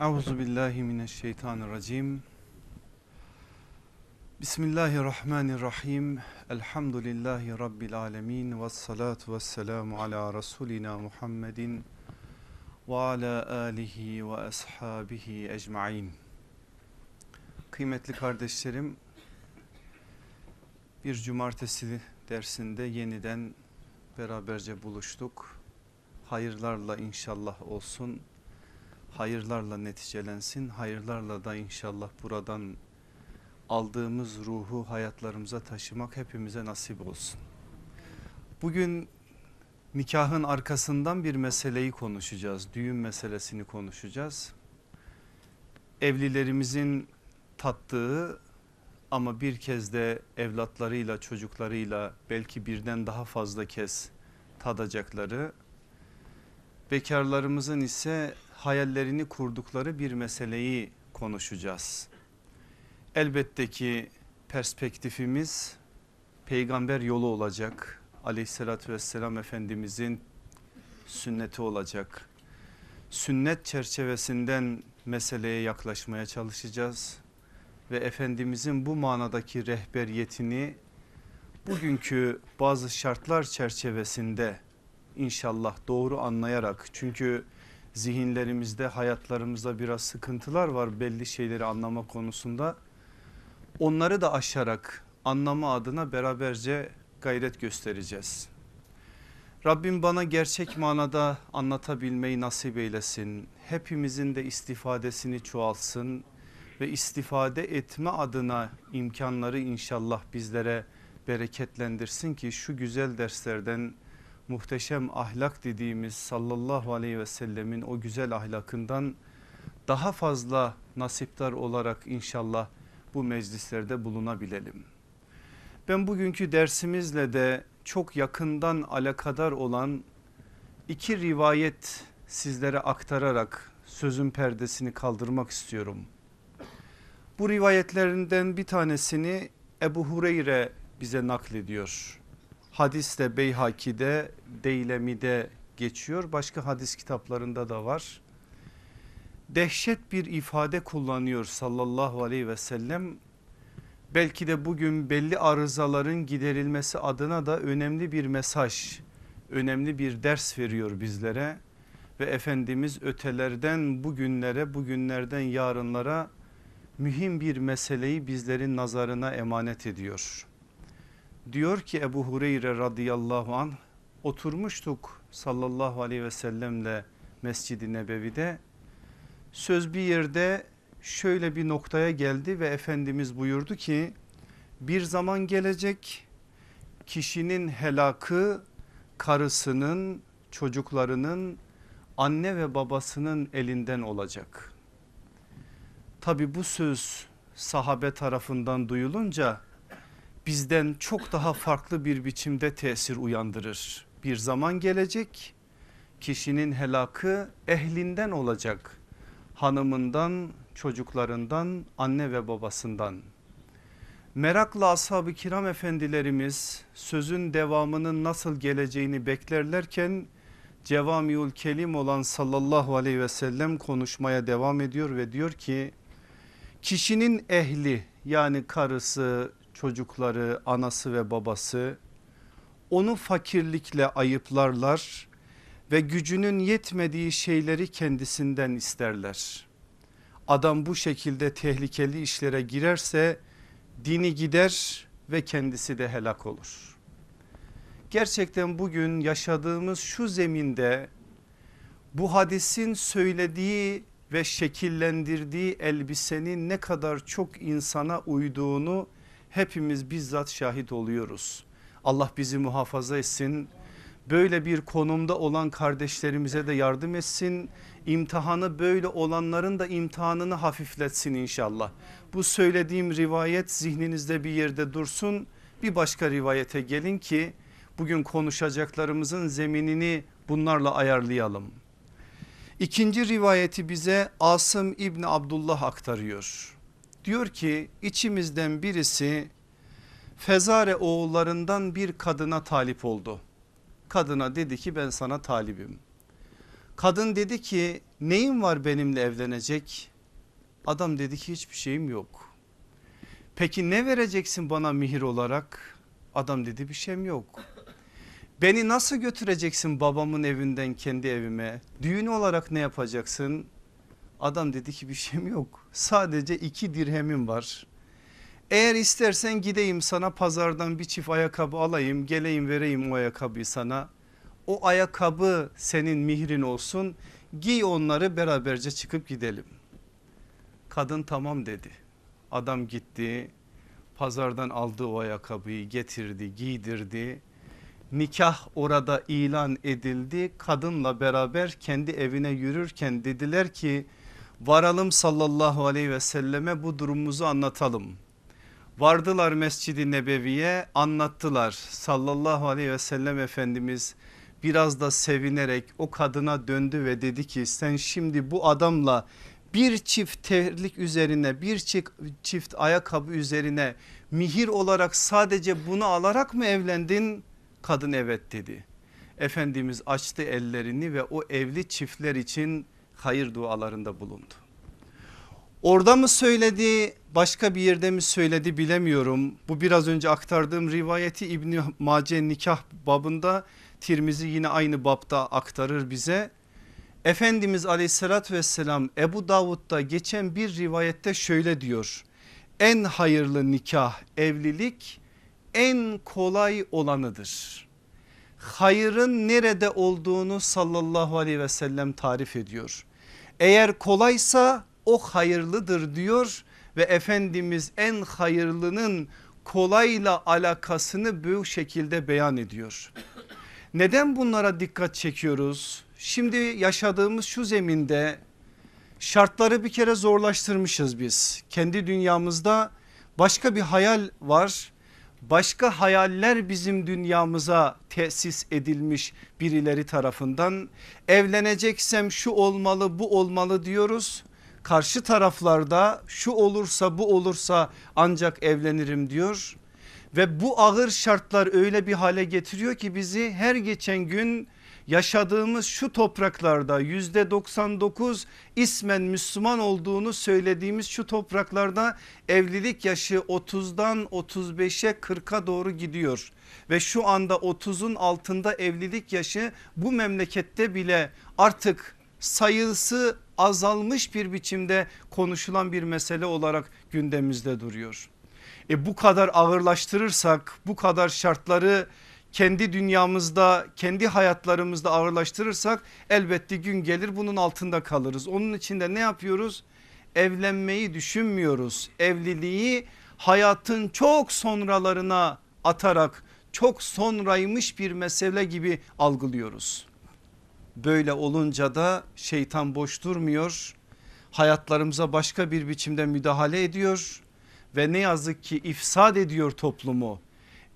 Euzu billahi mineşşeytanirracim. Bismillahirrahmanirrahim. Elhamdülillahi rabbil alamin ve salatu vesselamu ala rasulina Muhammedin ve ala alihi ve ashabihi ecmaîn. Kıymetli kardeşlerim, bir cumartesi dersinde yeniden beraberce buluştuk. Hayırlarla inşallah olsun hayırlarla neticelensin. Hayırlarla da inşallah buradan aldığımız ruhu hayatlarımıza taşımak hepimize nasip olsun. Bugün nikahın arkasından bir meseleyi konuşacağız. Düğün meselesini konuşacağız. Evlilerimizin tattığı ama bir kez de evlatlarıyla çocuklarıyla belki birden daha fazla kez tadacakları bekarlarımızın ise hayallerini kurdukları bir meseleyi konuşacağız. Elbette ki perspektifimiz peygamber yolu olacak. Aleyhissalatü vesselam Efendimizin sünneti olacak. Sünnet çerçevesinden meseleye yaklaşmaya çalışacağız. Ve Efendimizin bu manadaki rehberiyetini bugünkü bazı şartlar çerçevesinde inşallah doğru anlayarak çünkü zihinlerimizde hayatlarımızda biraz sıkıntılar var belli şeyleri anlama konusunda. Onları da aşarak anlama adına beraberce gayret göstereceğiz. Rabbim bana gerçek manada anlatabilmeyi nasip eylesin. Hepimizin de istifadesini çoğalsın ve istifade etme adına imkanları inşallah bizlere bereketlendirsin ki şu güzel derslerden muhteşem ahlak dediğimiz sallallahu aleyhi ve sellemin o güzel ahlakından daha fazla nasiptar olarak inşallah bu meclislerde bulunabilelim. Ben bugünkü dersimizle de çok yakından alakadar olan iki rivayet sizlere aktararak sözün perdesini kaldırmak istiyorum. Bu rivayetlerinden bir tanesini Ebu Hureyre bize naklediyor hadiste Beyhaki'de Deylemi'de geçiyor başka hadis kitaplarında da var. Dehşet bir ifade kullanıyor sallallahu aleyhi ve sellem. Belki de bugün belli arızaların giderilmesi adına da önemli bir mesaj, önemli bir ders veriyor bizlere. Ve Efendimiz ötelerden bugünlere, bugünlerden yarınlara mühim bir meseleyi bizlerin nazarına emanet ediyor. Diyor ki Ebu Hureyre radıyallahu an oturmuştuk sallallahu aleyhi ve sellemle Mescid-i Nebevi'de. Söz bir yerde şöyle bir noktaya geldi ve Efendimiz buyurdu ki bir zaman gelecek kişinin helakı karısının çocuklarının anne ve babasının elinden olacak. Tabi bu söz sahabe tarafından duyulunca bizden çok daha farklı bir biçimde tesir uyandırır. Bir zaman gelecek kişinin helakı ehlinden olacak. Hanımından, çocuklarından, anne ve babasından. Merakla ashab-ı kiram efendilerimiz sözün devamının nasıl geleceğini beklerlerken Cevamiül Kelim olan sallallahu aleyhi ve sellem konuşmaya devam ediyor ve diyor ki kişinin ehli yani karısı, çocukları, anası ve babası onu fakirlikle ayıplarlar ve gücünün yetmediği şeyleri kendisinden isterler. Adam bu şekilde tehlikeli işlere girerse dini gider ve kendisi de helak olur. Gerçekten bugün yaşadığımız şu zeminde bu hadisin söylediği ve şekillendirdiği elbisenin ne kadar çok insana uyduğunu hepimiz bizzat şahit oluyoruz. Allah bizi muhafaza etsin. Böyle bir konumda olan kardeşlerimize de yardım etsin. İmtihanı böyle olanların da imtihanını hafifletsin inşallah. Bu söylediğim rivayet zihninizde bir yerde dursun. Bir başka rivayete gelin ki bugün konuşacaklarımızın zeminini bunlarla ayarlayalım. İkinci rivayeti bize Asım İbni Abdullah aktarıyor. Diyor ki içimizden birisi Fezare oğullarından bir kadına talip oldu. Kadına dedi ki ben sana talibim. Kadın dedi ki neyin var benimle evlenecek? Adam dedi ki hiçbir şeyim yok. Peki ne vereceksin bana mihir olarak? Adam dedi bir şeyim yok. Beni nasıl götüreceksin babamın evinden kendi evime? Düğün olarak ne yapacaksın? Adam dedi ki bir şeyim yok. Sadece iki dirhemim var. Eğer istersen gideyim sana pazardan bir çift ayakkabı alayım geleyim vereyim o ayakkabıyı sana. O ayakkabı senin mihrin olsun giy onları beraberce çıkıp gidelim. Kadın tamam dedi. Adam gitti pazardan aldı o ayakkabıyı getirdi giydirdi. Nikah orada ilan edildi kadınla beraber kendi evine yürürken dediler ki varalım sallallahu aleyhi ve selleme bu durumumuzu anlatalım. Vardılar Mescid-i Nebevi'ye anlattılar sallallahu aleyhi ve sellem Efendimiz biraz da sevinerek o kadına döndü ve dedi ki sen şimdi bu adamla bir çift terlik üzerine bir çift, çift ayakkabı üzerine mihir olarak sadece bunu alarak mı evlendin? Kadın evet dedi. Efendimiz açtı ellerini ve o evli çiftler için hayır dualarında bulundu. Orada mı söyledi başka bir yerde mi söyledi bilemiyorum. Bu biraz önce aktardığım rivayeti İbni Mace nikah babında Tirmizi yine aynı babda aktarır bize. Efendimiz aleyhissalatü vesselam Ebu Davud'da geçen bir rivayette şöyle diyor. En hayırlı nikah evlilik en kolay olanıdır. Hayırın nerede olduğunu sallallahu aleyhi ve sellem tarif ediyor. Eğer kolaysa o hayırlıdır diyor ve Efendimiz en hayırlının kolayla alakasını bu şekilde beyan ediyor. Neden bunlara dikkat çekiyoruz? Şimdi yaşadığımız şu zeminde şartları bir kere zorlaştırmışız biz. Kendi dünyamızda başka bir hayal var. Başka hayaller bizim dünyamıza tesis edilmiş birileri tarafından. Evleneceksem şu olmalı bu olmalı diyoruz. Karşı taraflarda şu olursa bu olursa ancak evlenirim diyor. Ve bu ağır şartlar öyle bir hale getiriyor ki bizi her geçen gün yaşadığımız şu topraklarda yüzde 99 ismen Müslüman olduğunu söylediğimiz şu topraklarda evlilik yaşı 30'dan 35'e 40'a doğru gidiyor. Ve şu anda 30'un altında evlilik yaşı bu memlekette bile artık sayısı azalmış bir biçimde konuşulan bir mesele olarak gündemimizde duruyor. E bu kadar ağırlaştırırsak bu kadar şartları kendi dünyamızda kendi hayatlarımızda ağırlaştırırsak elbette gün gelir bunun altında kalırız. Onun için de ne yapıyoruz? Evlenmeyi düşünmüyoruz. Evliliği hayatın çok sonralarına atarak çok sonraymış bir mesele gibi algılıyoruz. Böyle olunca da şeytan boş durmuyor. Hayatlarımıza başka bir biçimde müdahale ediyor ve ne yazık ki ifsad ediyor toplumu.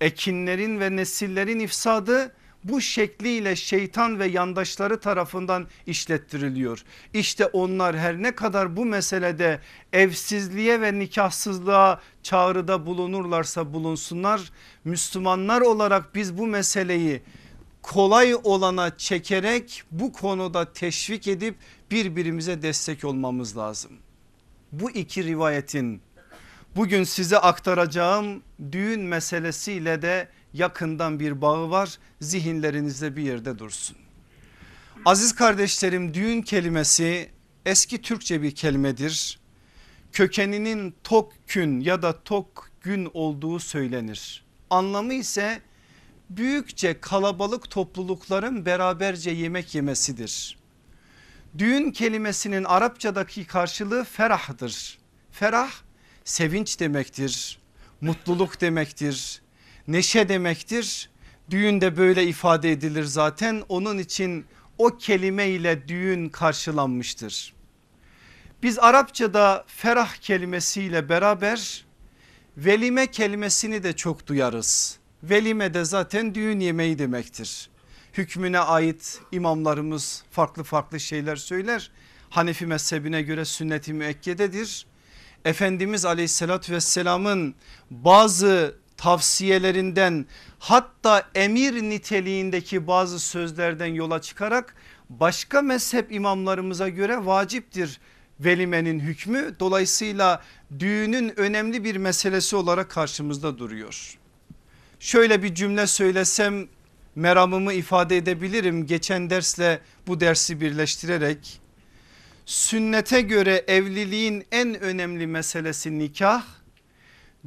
Ekinlerin ve nesillerin ifsadı bu şekliyle şeytan ve yandaşları tarafından işlettiriliyor. İşte onlar her ne kadar bu meselede evsizliğe ve nikahsızlığa çağrıda bulunurlarsa bulunsunlar. Müslümanlar olarak biz bu meseleyi kolay olana çekerek bu konuda teşvik edip birbirimize destek olmamız lazım. Bu iki rivayetin bugün size aktaracağım düğün meselesiyle de yakından bir bağı var zihinlerinizde bir yerde dursun. Aziz kardeşlerim düğün kelimesi eski Türkçe bir kelimedir. Kökeninin tok kün ya da tok gün olduğu söylenir. Anlamı ise büyükçe kalabalık toplulukların beraberce yemek yemesidir. Düğün kelimesinin Arapçadaki karşılığı ferahdır. Ferah sevinç demektir, mutluluk demektir, neşe demektir. Düğün de böyle ifade edilir zaten onun için o kelime ile düğün karşılanmıştır. Biz Arapçada ferah kelimesiyle beraber velime kelimesini de çok duyarız. Velime de zaten düğün yemeği demektir. Hükmüne ait imamlarımız farklı farklı şeyler söyler. Hanefi mezhebine göre sünnet-i müekkededir. Efendimiz aleyhissalatü vesselamın bazı tavsiyelerinden hatta emir niteliğindeki bazı sözlerden yola çıkarak başka mezhep imamlarımıza göre vaciptir velimenin hükmü. Dolayısıyla düğünün önemli bir meselesi olarak karşımızda duruyor. Şöyle bir cümle söylesem meramımı ifade edebilirim. Geçen dersle bu dersi birleştirerek sünnete göre evliliğin en önemli meselesi nikah,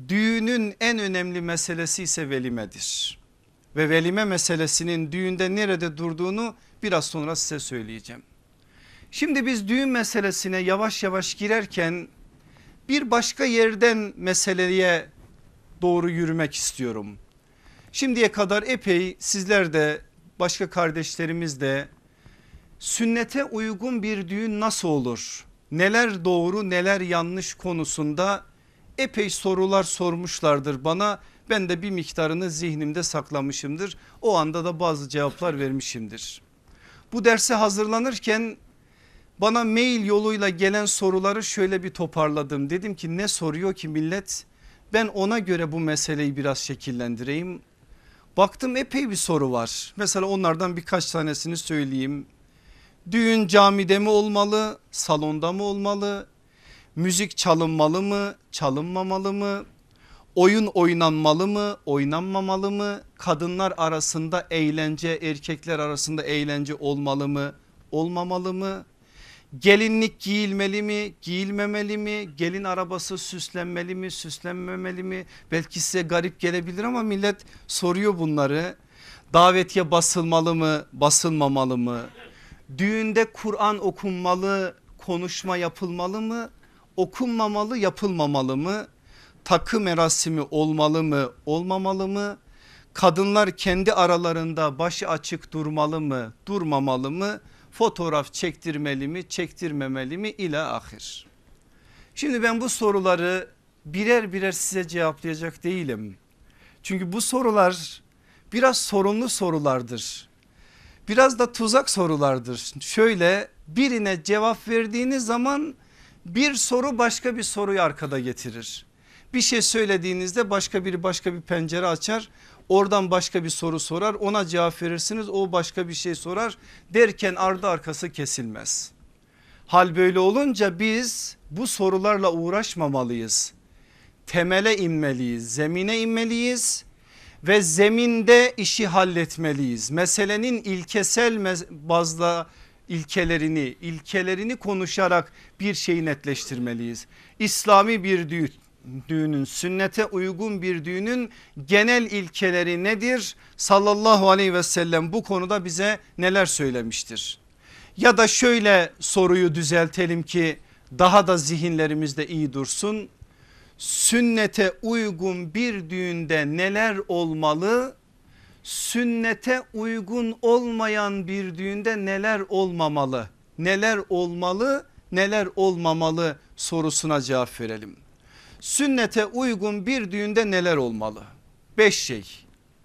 düğünün en önemli meselesi ise velimedir. Ve velime meselesinin düğünde nerede durduğunu biraz sonra size söyleyeceğim. Şimdi biz düğün meselesine yavaş yavaş girerken bir başka yerden meseleye doğru yürümek istiyorum. Şimdiye kadar epey sizler de başka kardeşlerimiz de sünnete uygun bir düğün nasıl olur? Neler doğru neler yanlış konusunda epey sorular sormuşlardır bana. Ben de bir miktarını zihnimde saklamışımdır. O anda da bazı cevaplar vermişimdir. Bu derse hazırlanırken bana mail yoluyla gelen soruları şöyle bir toparladım. Dedim ki ne soruyor ki millet? Ben ona göre bu meseleyi biraz şekillendireyim. Baktım epey bir soru var. Mesela onlardan birkaç tanesini söyleyeyim. Düğün camide mi olmalı, salonda mı olmalı? Müzik çalınmalı mı, çalınmamalı mı? Oyun oynanmalı mı, oynanmamalı mı? Kadınlar arasında eğlence, erkekler arasında eğlence olmalı mı, olmamalı mı? Gelinlik giyilmeli mi giyilmemeli mi gelin arabası süslenmeli mi süslenmemeli mi belki size garip gelebilir ama millet soruyor bunları. Davetiye basılmalı mı basılmamalı mı düğünde Kur'an okunmalı konuşma yapılmalı mı okunmamalı yapılmamalı mı takı merasimi olmalı mı olmamalı mı kadınlar kendi aralarında başı açık durmalı mı durmamalı mı fotoğraf çektirmeli mi çektirmemeli mi ile ahir. Şimdi ben bu soruları birer birer size cevaplayacak değilim. Çünkü bu sorular biraz sorunlu sorulardır. Biraz da tuzak sorulardır. Şöyle birine cevap verdiğiniz zaman bir soru başka bir soruyu arkada getirir. Bir şey söylediğinizde başka biri başka bir pencere açar. Oradan başka bir soru sorar ona cevap verirsiniz o başka bir şey sorar derken ardı arkası kesilmez. Hal böyle olunca biz bu sorularla uğraşmamalıyız. Temele inmeliyiz zemine inmeliyiz ve zeminde işi halletmeliyiz. Meselenin ilkesel bazda ilkelerini ilkelerini konuşarak bir şeyi netleştirmeliyiz. İslami bir düğün düğünün sünnete uygun bir düğünün genel ilkeleri nedir? Sallallahu aleyhi ve sellem bu konuda bize neler söylemiştir? Ya da şöyle soruyu düzeltelim ki daha da zihinlerimizde iyi dursun. Sünnete uygun bir düğünde neler olmalı? Sünnete uygun olmayan bir düğünde neler olmamalı? Neler olmalı? Neler olmamalı sorusuna cevap verelim sünnete uygun bir düğünde neler olmalı? Beş şey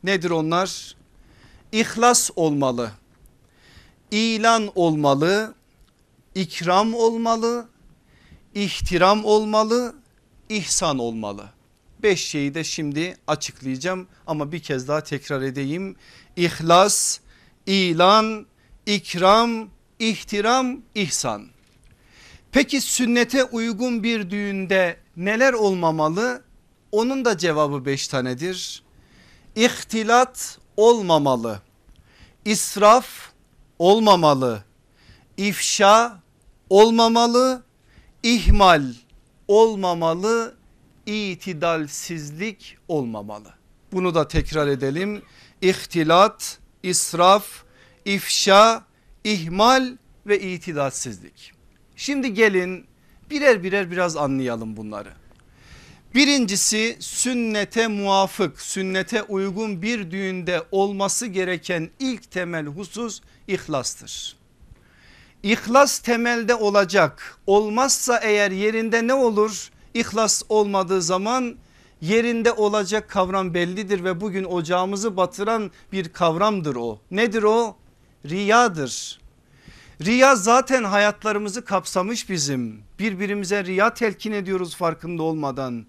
nedir onlar? İhlas olmalı, ilan olmalı, ikram olmalı, ihtiram olmalı, ihsan olmalı. Beş şeyi de şimdi açıklayacağım ama bir kez daha tekrar edeyim. İhlas, ilan, ikram, ihtiram, ihsan. Peki sünnete uygun bir düğünde neler olmamalı? Onun da cevabı beş tanedir. İhtilat olmamalı. İsraf olmamalı. İfşa olmamalı. İhmal olmamalı. İtidalsizlik olmamalı. Bunu da tekrar edelim. İhtilat, israf, ifşa, ihmal ve itidalsizlik. Şimdi gelin birer birer biraz anlayalım bunları. Birincisi sünnete muvafık sünnete uygun bir düğünde olması gereken ilk temel husus ihlastır. İhlas temelde olacak olmazsa eğer yerinde ne olur? İhlas olmadığı zaman yerinde olacak kavram bellidir ve bugün ocağımızı batıran bir kavramdır o. Nedir o? Riyadır. Riya zaten hayatlarımızı kapsamış bizim. Birbirimize riya telkin ediyoruz farkında olmadan.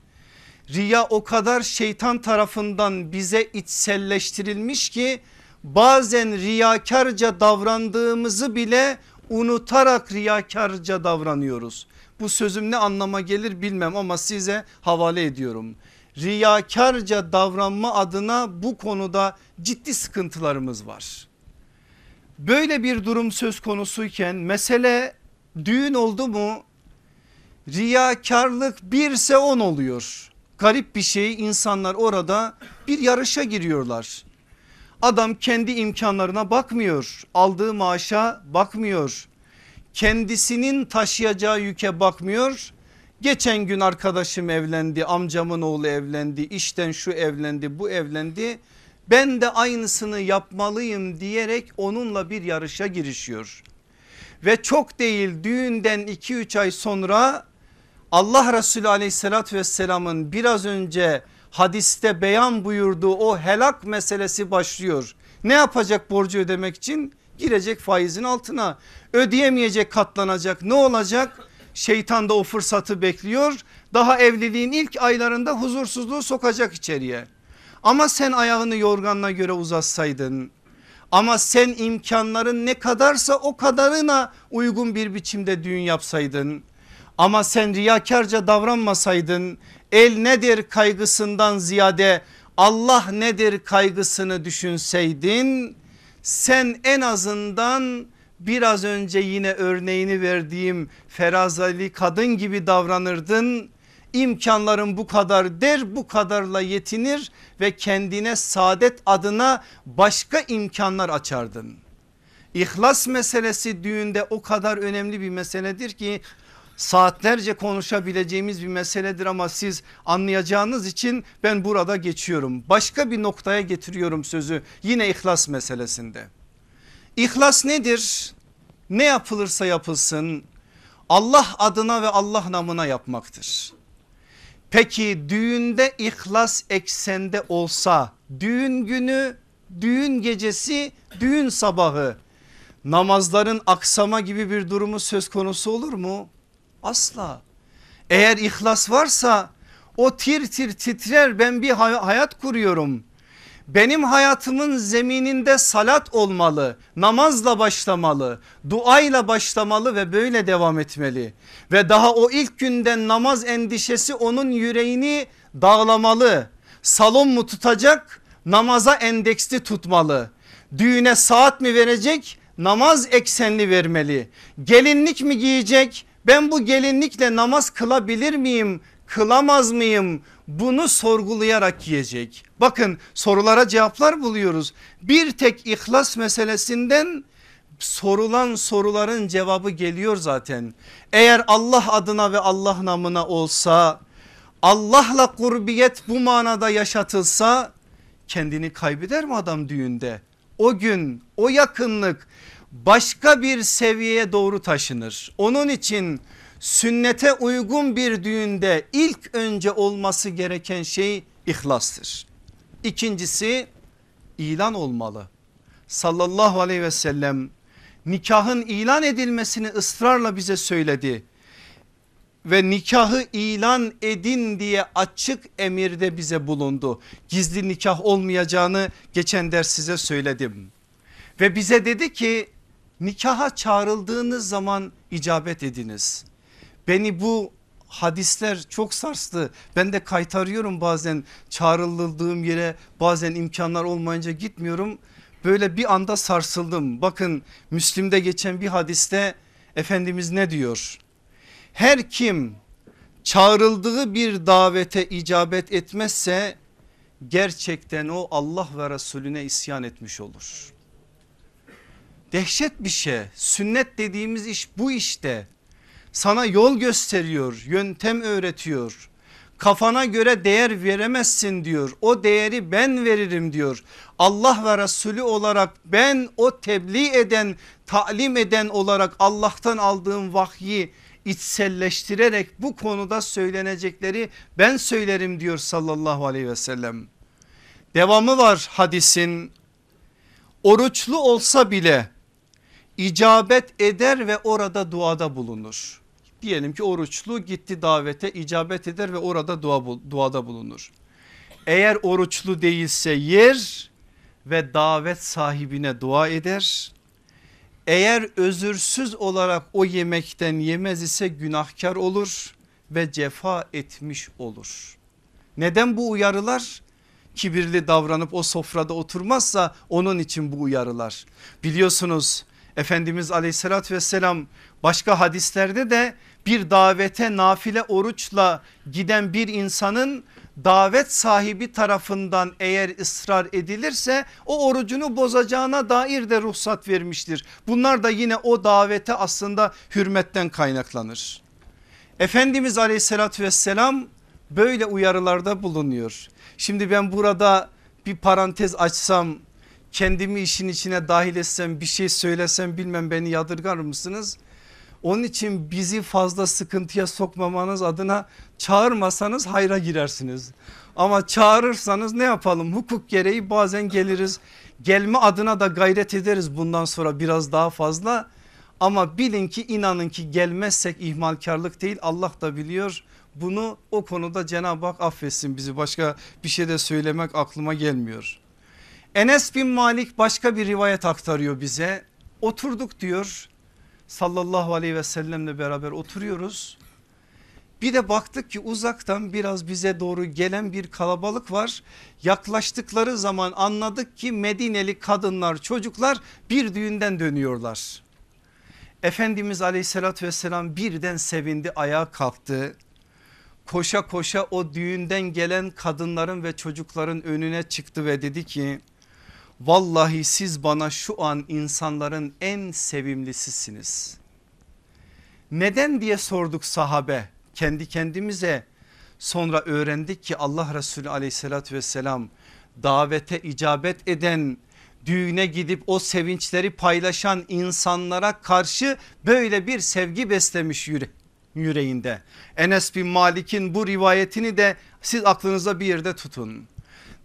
Riya o kadar şeytan tarafından bize içselleştirilmiş ki bazen riyakarca davrandığımızı bile unutarak riyakarca davranıyoruz. Bu sözüm ne anlama gelir bilmem ama size havale ediyorum. Riyakarca davranma adına bu konuda ciddi sıkıntılarımız var. Böyle bir durum söz konusuyken mesele düğün oldu mu riyakarlık birse on oluyor. Garip bir şey insanlar orada bir yarışa giriyorlar. Adam kendi imkanlarına bakmıyor. Aldığı maaşa bakmıyor. Kendisinin taşıyacağı yüke bakmıyor. Geçen gün arkadaşım evlendi, amcamın oğlu evlendi, işten şu evlendi, bu evlendi. Ben de aynısını yapmalıyım diyerek onunla bir yarışa girişiyor. Ve çok değil düğünden 2-3 ay sonra Allah Resulü aleyhissalatü vesselamın biraz önce hadiste beyan buyurduğu o helak meselesi başlıyor. Ne yapacak borcu ödemek için? Girecek faizin altına ödeyemeyecek katlanacak ne olacak? Şeytan da o fırsatı bekliyor daha evliliğin ilk aylarında huzursuzluğu sokacak içeriye. Ama sen ayağını yorganına göre uzatsaydın ama sen imkanların ne kadarsa o kadarına uygun bir biçimde düğün yapsaydın ama sen riyakarca davranmasaydın el nedir kaygısından ziyade Allah nedir kaygısını düşünseydin sen en azından biraz önce yine örneğini verdiğim ferazali kadın gibi davranırdın. İmkanların bu kadar der bu kadarla yetinir ve kendine saadet adına başka imkanlar açardın. İhlas meselesi düğünde o kadar önemli bir meseledir ki saatlerce konuşabileceğimiz bir meseledir ama siz anlayacağınız için ben burada geçiyorum. Başka bir noktaya getiriyorum sözü yine ihlas meselesinde. İhlas nedir? Ne yapılırsa yapılsın Allah adına ve Allah namına yapmaktır. Peki düğünde ihlas eksende olsa düğün günü, düğün gecesi, düğün sabahı namazların aksama gibi bir durumu söz konusu olur mu? Asla. Eğer ihlas varsa o tir tir titrer ben bir hayat kuruyorum. Benim hayatımın zemininde salat olmalı, namazla başlamalı, duayla başlamalı ve böyle devam etmeli. Ve daha o ilk günden namaz endişesi onun yüreğini dağlamalı. Salon mu tutacak, namaza endeksli tutmalı. Düğüne saat mi verecek, namaz eksenli vermeli. Gelinlik mi giyecek, ben bu gelinlikle namaz kılabilir miyim? Kılamaz mıyım? Bunu sorgulayarak yiyecek. Bakın sorulara cevaplar buluyoruz. Bir tek ihlas meselesinden sorulan soruların cevabı geliyor zaten. Eğer Allah adına ve Allah namına olsa Allah'la kurbiyet bu manada yaşatılsa kendini kaybeder mi adam düğünde? O gün o yakınlık başka bir seviyeye doğru taşınır. Onun için sünnete uygun bir düğünde ilk önce olması gereken şey ihlastır. İkincisi ilan olmalı. Sallallahu aleyhi ve sellem nikahın ilan edilmesini ısrarla bize söyledi. Ve nikahı ilan edin diye açık emirde bize bulundu. Gizli nikah olmayacağını geçen ders size söyledim. Ve bize dedi ki nikaha çağrıldığınız zaman icabet ediniz. Beni bu hadisler çok sarstı. Ben de kaytarıyorum bazen çağrıldığım yere bazen imkanlar olmayınca gitmiyorum. Böyle bir anda sarsıldım. Bakın Müslim'de geçen bir hadiste Efendimiz ne diyor? Her kim çağrıldığı bir davete icabet etmezse gerçekten o Allah ve Resulüne isyan etmiş olur. Dehşet bir şey. Sünnet dediğimiz iş bu işte. Sana yol gösteriyor yöntem öğretiyor. Kafana göre değer veremezsin diyor. O değeri ben veririm diyor. Allah ve Resulü olarak ben o tebliğ eden talim eden olarak Allah'tan aldığım vahyi içselleştirerek bu konuda söylenecekleri ben söylerim diyor sallallahu aleyhi ve sellem. Devamı var hadisin. Oruçlu olsa bile icabet eder ve orada duada bulunur. Diyelim ki oruçlu gitti davete icabet eder ve orada dua, duada bulunur. Eğer oruçlu değilse yer ve davet sahibine dua eder. Eğer özürsüz olarak o yemekten yemez ise günahkar olur ve cefa etmiş olur. Neden bu uyarılar? Kibirli davranıp o sofrada oturmazsa onun için bu uyarılar. Biliyorsunuz Efendimiz aleyhissalatü vesselam başka hadislerde de bir davete nafile oruçla giden bir insanın davet sahibi tarafından eğer ısrar edilirse o orucunu bozacağına dair de ruhsat vermiştir. Bunlar da yine o davete aslında hürmetten kaynaklanır. Efendimiz aleyhissalatü vesselam böyle uyarılarda bulunuyor. Şimdi ben burada bir parantez açsam kendimi işin içine dahil etsem bir şey söylesem bilmem beni yadırgar mısınız? Onun için bizi fazla sıkıntıya sokmamanız adına çağırmasanız hayra girersiniz. Ama çağırırsanız ne yapalım hukuk gereği bazen geliriz. Gelme adına da gayret ederiz bundan sonra biraz daha fazla. Ama bilin ki inanın ki gelmezsek ihmalkarlık değil Allah da biliyor. Bunu o konuda Cenab-ı Hak affetsin bizi başka bir şey de söylemek aklıma gelmiyor. Enes bin Malik başka bir rivayet aktarıyor bize. Oturduk diyor sallallahu aleyhi ve sellemle beraber oturuyoruz. Bir de baktık ki uzaktan biraz bize doğru gelen bir kalabalık var. Yaklaştıkları zaman anladık ki Medineli kadınlar çocuklar bir düğünden dönüyorlar. Efendimiz aleyhissalatü vesselam birden sevindi ayağa kalktı. Koşa koşa o düğünden gelen kadınların ve çocukların önüne çıktı ve dedi ki Vallahi siz bana şu an insanların en sevimlisisiniz. Neden diye sorduk sahabe kendi kendimize sonra öğrendik ki Allah Resulü aleyhissalatü vesselam davete icabet eden düğüne gidip o sevinçleri paylaşan insanlara karşı böyle bir sevgi beslemiş yüre yüreğinde. Enes bin Malik'in bu rivayetini de siz aklınıza bir yerde tutun.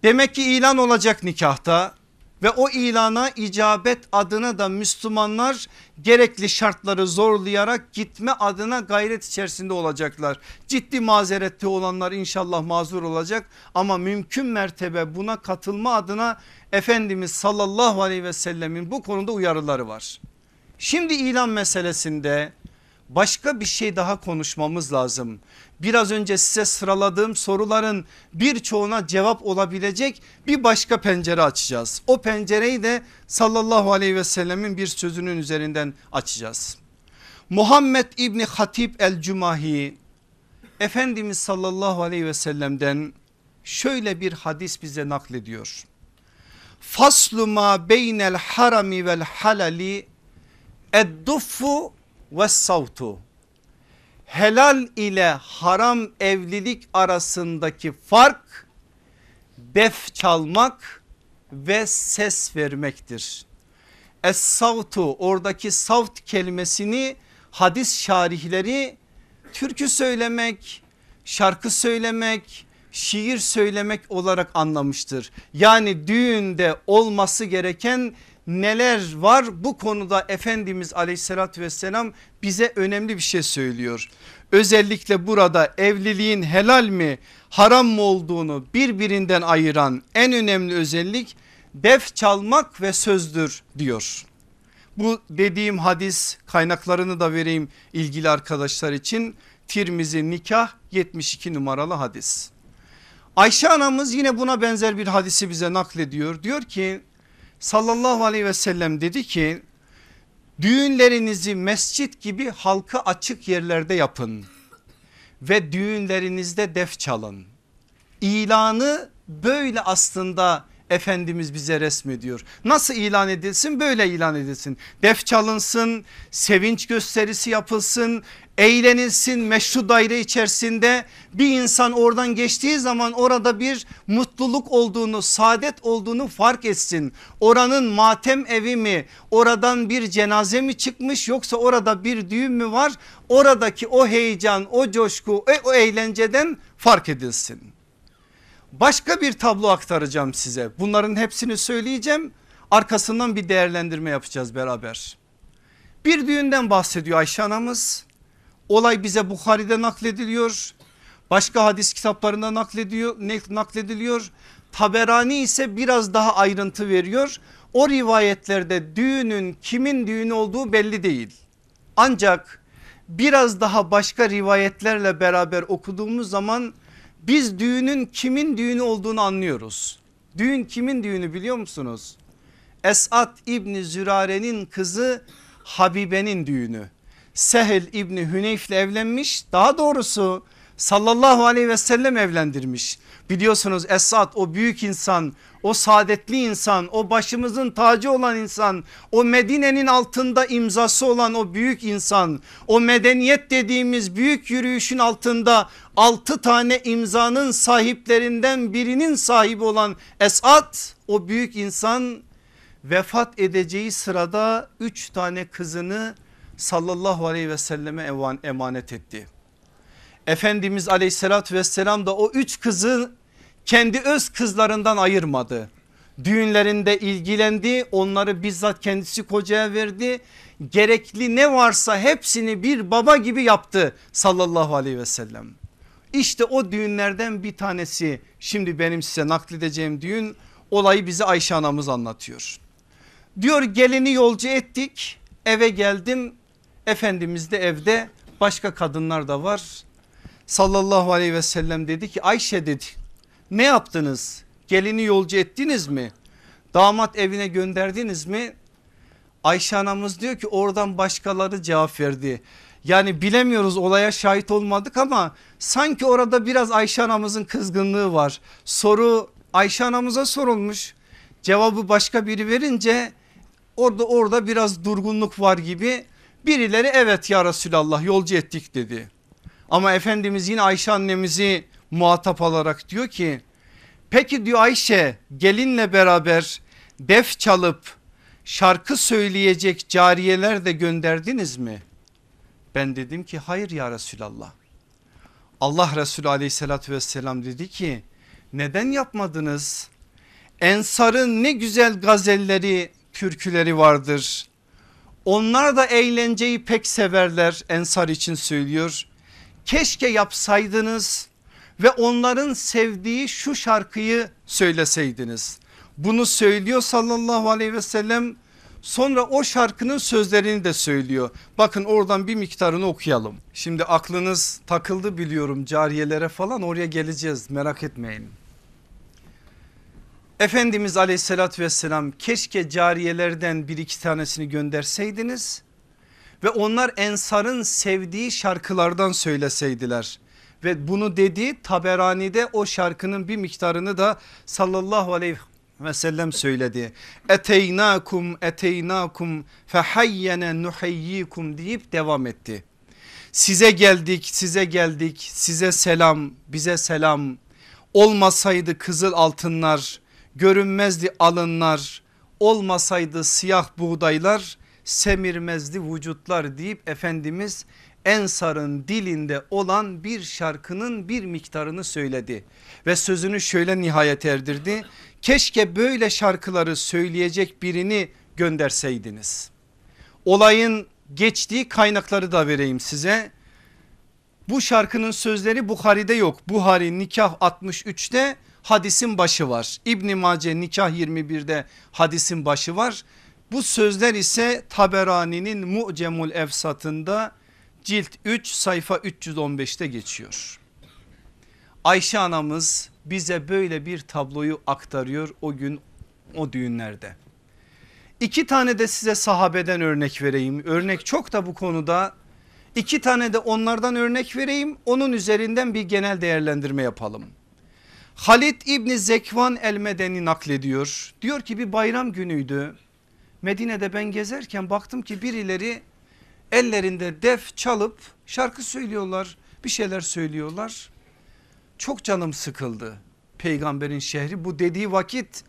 Demek ki ilan olacak nikahta ve o ilana icabet adına da Müslümanlar gerekli şartları zorlayarak gitme adına gayret içerisinde olacaklar. Ciddi mazerette olanlar inşallah mazur olacak ama mümkün mertebe buna katılma adına Efendimiz sallallahu aleyhi ve sellemin bu konuda uyarıları var. Şimdi ilan meselesinde başka bir şey daha konuşmamız lazım. Biraz önce size sıraladığım soruların birçoğuna cevap olabilecek bir başka pencere açacağız. O pencereyi de sallallahu aleyhi ve sellemin bir sözünün üzerinden açacağız. Muhammed İbni Hatip el Cumahi Efendimiz sallallahu aleyhi ve sellem'den şöyle bir hadis bize naklediyor. Faslu ma beynel harami vel halali edduffu ve savtu helal ile haram evlilik arasındaki fark bef çalmak ve ses vermektir. Es savtu oradaki savt kelimesini hadis şarihleri türkü söylemek, şarkı söylemek, şiir söylemek olarak anlamıştır. Yani düğünde olması gereken neler var bu konuda Efendimiz aleyhissalatü vesselam bize önemli bir şey söylüyor. Özellikle burada evliliğin helal mi haram mı olduğunu birbirinden ayıran en önemli özellik def çalmak ve sözdür diyor. Bu dediğim hadis kaynaklarını da vereyim ilgili arkadaşlar için. Tirmizi nikah 72 numaralı hadis. Ayşe anamız yine buna benzer bir hadisi bize naklediyor. Diyor ki sallallahu aleyhi ve sellem dedi ki düğünlerinizi mescit gibi halka açık yerlerde yapın ve düğünlerinizde def çalın. İlanı böyle aslında Efendimiz bize resmediyor. Nasıl ilan edilsin? Böyle ilan edilsin. Def çalınsın, sevinç gösterisi yapılsın, eğlenilsin meşru daire içerisinde. Bir insan oradan geçtiği zaman orada bir mutluluk olduğunu, saadet olduğunu fark etsin. Oranın matem evi mi, oradan bir cenaze mi çıkmış yoksa orada bir düğün mü var? Oradaki o heyecan, o coşku, o eğlenceden fark edilsin. Başka bir tablo aktaracağım size. Bunların hepsini söyleyeceğim. Arkasından bir değerlendirme yapacağız beraber. Bir düğünden bahsediyor Ayşe anamız. Olay bize Bukhari'de naklediliyor. Başka hadis kitaplarında naklediliyor, naklediliyor. Taberani ise biraz daha ayrıntı veriyor. O rivayetlerde düğünün kimin düğünü olduğu belli değil. Ancak biraz daha başka rivayetlerle beraber okuduğumuz zaman biz düğünün kimin düğünü olduğunu anlıyoruz. Düğün kimin düğünü biliyor musunuz? Esat İbni Zürare'nin kızı Habibe'nin düğünü. Sehel İbni Hüneyf ile evlenmiş daha doğrusu sallallahu aleyhi ve sellem evlendirmiş. Biliyorsunuz Esad o büyük insan o saadetli insan o başımızın tacı olan insan o Medine'nin altında imzası olan o büyük insan o medeniyet dediğimiz büyük yürüyüşün altında altı tane imzanın sahiplerinden birinin sahibi olan Esad o büyük insan vefat edeceği sırada üç tane kızını sallallahu aleyhi ve selleme emanet etti. Efendimiz aleyhissalatü vesselam da o üç kızı kendi öz kızlarından ayırmadı. Düğünlerinde ilgilendi onları bizzat kendisi kocaya verdi. Gerekli ne varsa hepsini bir baba gibi yaptı sallallahu aleyhi ve sellem. İşte o düğünlerden bir tanesi şimdi benim size nakledeceğim düğün olayı bize Ayşe anamız anlatıyor. Diyor gelini yolcu ettik eve geldim Efendimiz de evde başka kadınlar da var. Sallallahu aleyhi ve sellem dedi ki Ayşe dedi ne yaptınız? Gelini yolcu ettiniz mi? Damat evine gönderdiniz mi? Ayşe anamız diyor ki oradan başkaları cevap verdi. Yani bilemiyoruz olaya şahit olmadık ama sanki orada biraz Ayşe anamızın kızgınlığı var. Soru Ayşe anamıza sorulmuş. Cevabı başka biri verince orada orada biraz durgunluk var gibi. Birileri evet ya Resulallah yolcu ettik dedi. Ama Efendimiz yine Ayşe annemizi muhatap alarak diyor ki peki diyor Ayşe gelinle beraber def çalıp şarkı söyleyecek cariyeler de gönderdiniz mi? Ben dedim ki hayır ya Resulallah. Allah Resulü aleyhissalatü vesselam dedi ki neden yapmadınız? Ensar'ın ne güzel gazelleri türküleri vardır. Onlar da eğlenceyi pek severler Ensar için söylüyor. Keşke yapsaydınız ve onların sevdiği şu şarkıyı söyleseydiniz. Bunu söylüyor sallallahu aleyhi ve sellem sonra o şarkının sözlerini de söylüyor. Bakın oradan bir miktarını okuyalım. Şimdi aklınız takıldı biliyorum cariyelere falan oraya geleceğiz merak etmeyin. Efendimiz aleyhissalatü vesselam keşke cariyelerden bir iki tanesini gönderseydiniz ve onlar ensarın sevdiği şarkılardan söyleseydiler. Ve bunu dedi Taberani'de o şarkının bir miktarını da sallallahu aleyhi ve sellem söyledi. Eteynakum eteynakum fehayyene nuhayyikum deyip devam etti. Size geldik size geldik size selam bize selam olmasaydı kızıl altınlar görünmezdi alınlar olmasaydı siyah buğdaylar semirmezdi vücutlar deyip Efendimiz Ensar'ın dilinde olan bir şarkının bir miktarını söyledi ve sözünü şöyle nihayet erdirdi. Keşke böyle şarkıları söyleyecek birini gönderseydiniz. Olayın geçtiği kaynakları da vereyim size. Bu şarkının sözleri Bukhari'de yok. Buhari nikah 63'te hadisin başı var. İbn Mace nikah 21'de hadisin başı var. Bu sözler ise Taberani'nin Mu'cemul Efsat'ında cilt 3 sayfa 315'te geçiyor. Ayşe anamız bize böyle bir tabloyu aktarıyor o gün o düğünlerde. İki tane de size sahabeden örnek vereyim. Örnek çok da bu konuda. İki tane de onlardan örnek vereyim. Onun üzerinden bir genel değerlendirme yapalım. Halid İbni Zekvan el Medeni naklediyor. Diyor ki bir bayram günüydü. Medine'de ben gezerken baktım ki birileri ellerinde def çalıp şarkı söylüyorlar bir şeyler söylüyorlar. Çok canım sıkıldı peygamberin şehri bu dediği vakit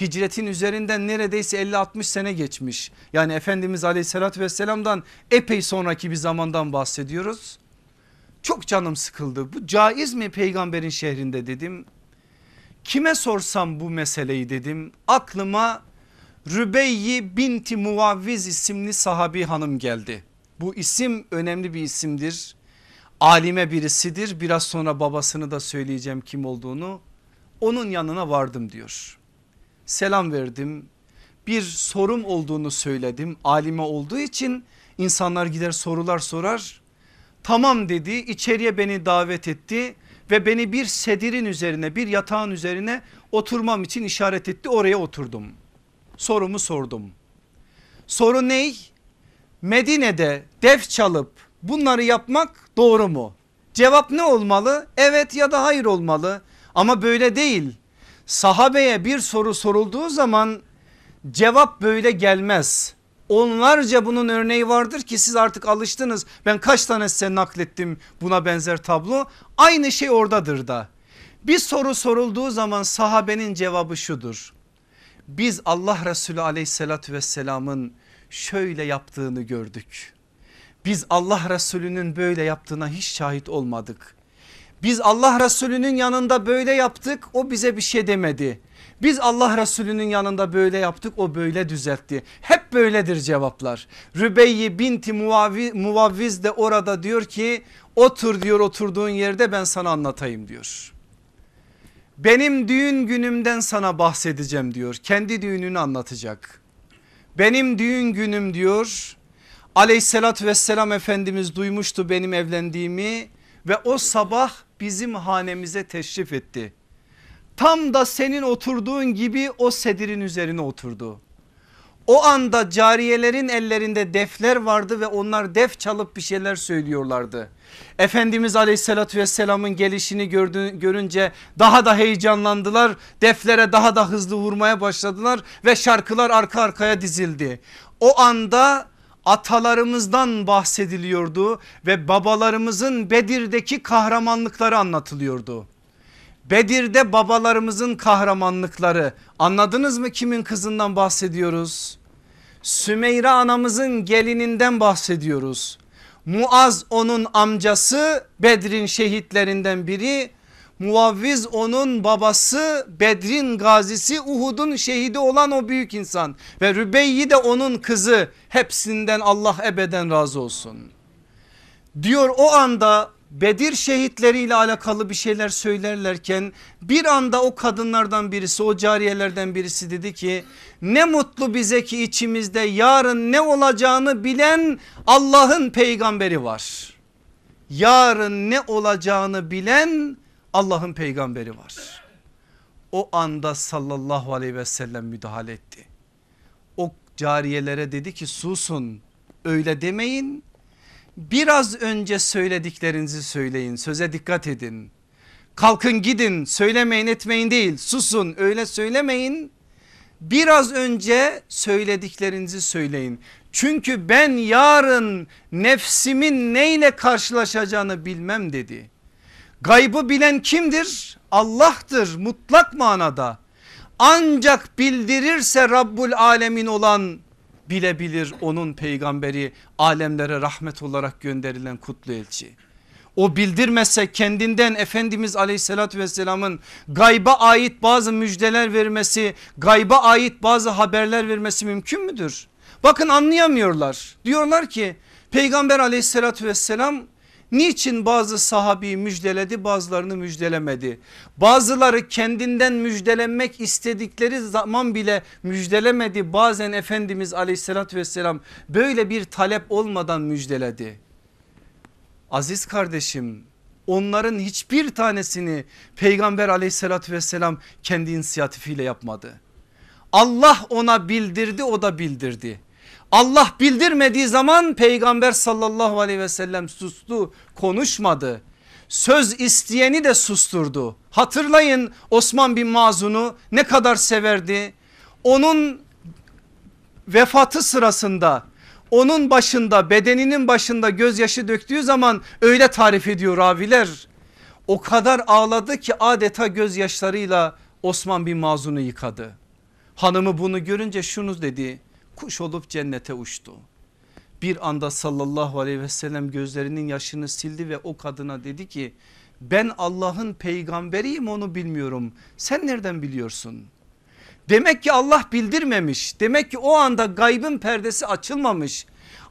hicretin üzerinden neredeyse 50-60 sene geçmiş. Yani Efendimiz aleyhissalatü vesselamdan epey sonraki bir zamandan bahsediyoruz. Çok canım sıkıldı bu caiz mi peygamberin şehrinde dedim. Kime sorsam bu meseleyi dedim aklıma Rübeyyi binti Muvavviz isimli sahabi hanım geldi. Bu isim önemli bir isimdir. Alime birisidir biraz sonra babasını da söyleyeceğim kim olduğunu. onun yanına vardım diyor. Selam verdim bir sorum olduğunu söyledim alime olduğu için insanlar gider sorular sorar. Tamam dedi içeriye beni davet etti ve beni bir sedirin üzerine bir yatağın üzerine oturmam için işaret etti oraya oturdum. Sorumu sordum. Soru ney? Medine'de def çalıp bunları yapmak doğru mu? Cevap ne olmalı? Evet ya da hayır olmalı ama böyle değil. Sahabeye bir soru sorulduğu zaman cevap böyle gelmez. Onlarca bunun örneği vardır ki siz artık alıştınız. Ben kaç tane size naklettim buna benzer tablo. Aynı şey oradadır da. Bir soru sorulduğu zaman sahabenin cevabı şudur. Biz Allah Resulü aleyhissalatü vesselamın şöyle yaptığını gördük. Biz Allah Resulü'nün böyle yaptığına hiç şahit olmadık. Biz Allah Resulü'nün yanında böyle yaptık o bize bir şey demedi. Biz Allah Resulü'nün yanında böyle yaptık o böyle düzeltti. Hep böyledir cevaplar. Rübeyyi binti Muvavviz de orada diyor ki otur diyor oturduğun yerde ben sana anlatayım diyor. Benim düğün günümden sana bahsedeceğim diyor. Kendi düğününü anlatacak. Benim düğün günüm diyor aleyhissalatü vesselam Efendimiz duymuştu benim evlendiğimi ve o sabah bizim hanemize teşrif etti. Tam da senin oturduğun gibi o sedirin üzerine oturdu. O anda cariyelerin ellerinde defler vardı ve onlar def çalıp bir şeyler söylüyorlardı. Efendimiz aleyhissalatü vesselamın gelişini gördü, görünce daha da heyecanlandılar. Deflere daha da hızlı vurmaya başladılar ve şarkılar arka arkaya dizildi. O anda atalarımızdan bahsediliyordu ve babalarımızın Bedir'deki kahramanlıkları anlatılıyordu. Bedir'de babalarımızın kahramanlıkları anladınız mı kimin kızından bahsediyoruz? Sümeyra anamızın gelininden bahsediyoruz. Muaz onun amcası Bedir'in şehitlerinden biri. Muavviz onun babası Bedrin gazisi Uhud'un şehidi olan o büyük insan ve Rübeyyi de onun kızı hepsinden Allah ebeden razı olsun. Diyor o anda Bedir şehitleriyle alakalı bir şeyler söylerlerken bir anda o kadınlardan birisi o cariyelerden birisi dedi ki ne mutlu bize ki içimizde yarın ne olacağını bilen Allah'ın peygamberi var. Yarın ne olacağını bilen Allah'ın peygamberi var. O anda sallallahu aleyhi ve sellem müdahale etti. O cariyelere dedi ki susun öyle demeyin biraz önce söylediklerinizi söyleyin söze dikkat edin. Kalkın gidin söylemeyin etmeyin değil susun öyle söylemeyin. Biraz önce söylediklerinizi söyleyin. Çünkü ben yarın nefsimin neyle karşılaşacağını bilmem dedi. Gaybı bilen kimdir? Allah'tır mutlak manada. Ancak bildirirse Rabbul Alemin olan bilebilir onun peygamberi alemlere rahmet olarak gönderilen kutlu elçi. O bildirmese kendinden Efendimiz aleyhissalatü vesselamın gayba ait bazı müjdeler vermesi gayba ait bazı haberler vermesi mümkün müdür? Bakın anlayamıyorlar diyorlar ki peygamber aleyhissalatü vesselam Niçin bazı sahabeyi müjdeledi bazılarını müjdelemedi? Bazıları kendinden müjdelenmek istedikleri zaman bile müjdelemedi. Bazen Efendimiz aleyhissalatü vesselam böyle bir talep olmadan müjdeledi. Aziz kardeşim onların hiçbir tanesini peygamber aleyhissalatü vesselam kendi inisiyatifiyle yapmadı. Allah ona bildirdi o da bildirdi. Allah bildirmediği zaman peygamber sallallahu aleyhi ve sellem sustu konuşmadı. Söz isteyeni de susturdu. Hatırlayın Osman bin Mazun'u ne kadar severdi. Onun vefatı sırasında onun başında bedeninin başında gözyaşı döktüğü zaman öyle tarif ediyor raviler. O kadar ağladı ki adeta gözyaşlarıyla Osman bin Mazun'u yıkadı. Hanımı bunu görünce şunu dedi kuş olup cennete uçtu. Bir anda sallallahu aleyhi ve sellem gözlerinin yaşını sildi ve o kadına dedi ki ben Allah'ın peygamberiyim onu bilmiyorum. Sen nereden biliyorsun? Demek ki Allah bildirmemiş. Demek ki o anda gaybın perdesi açılmamış.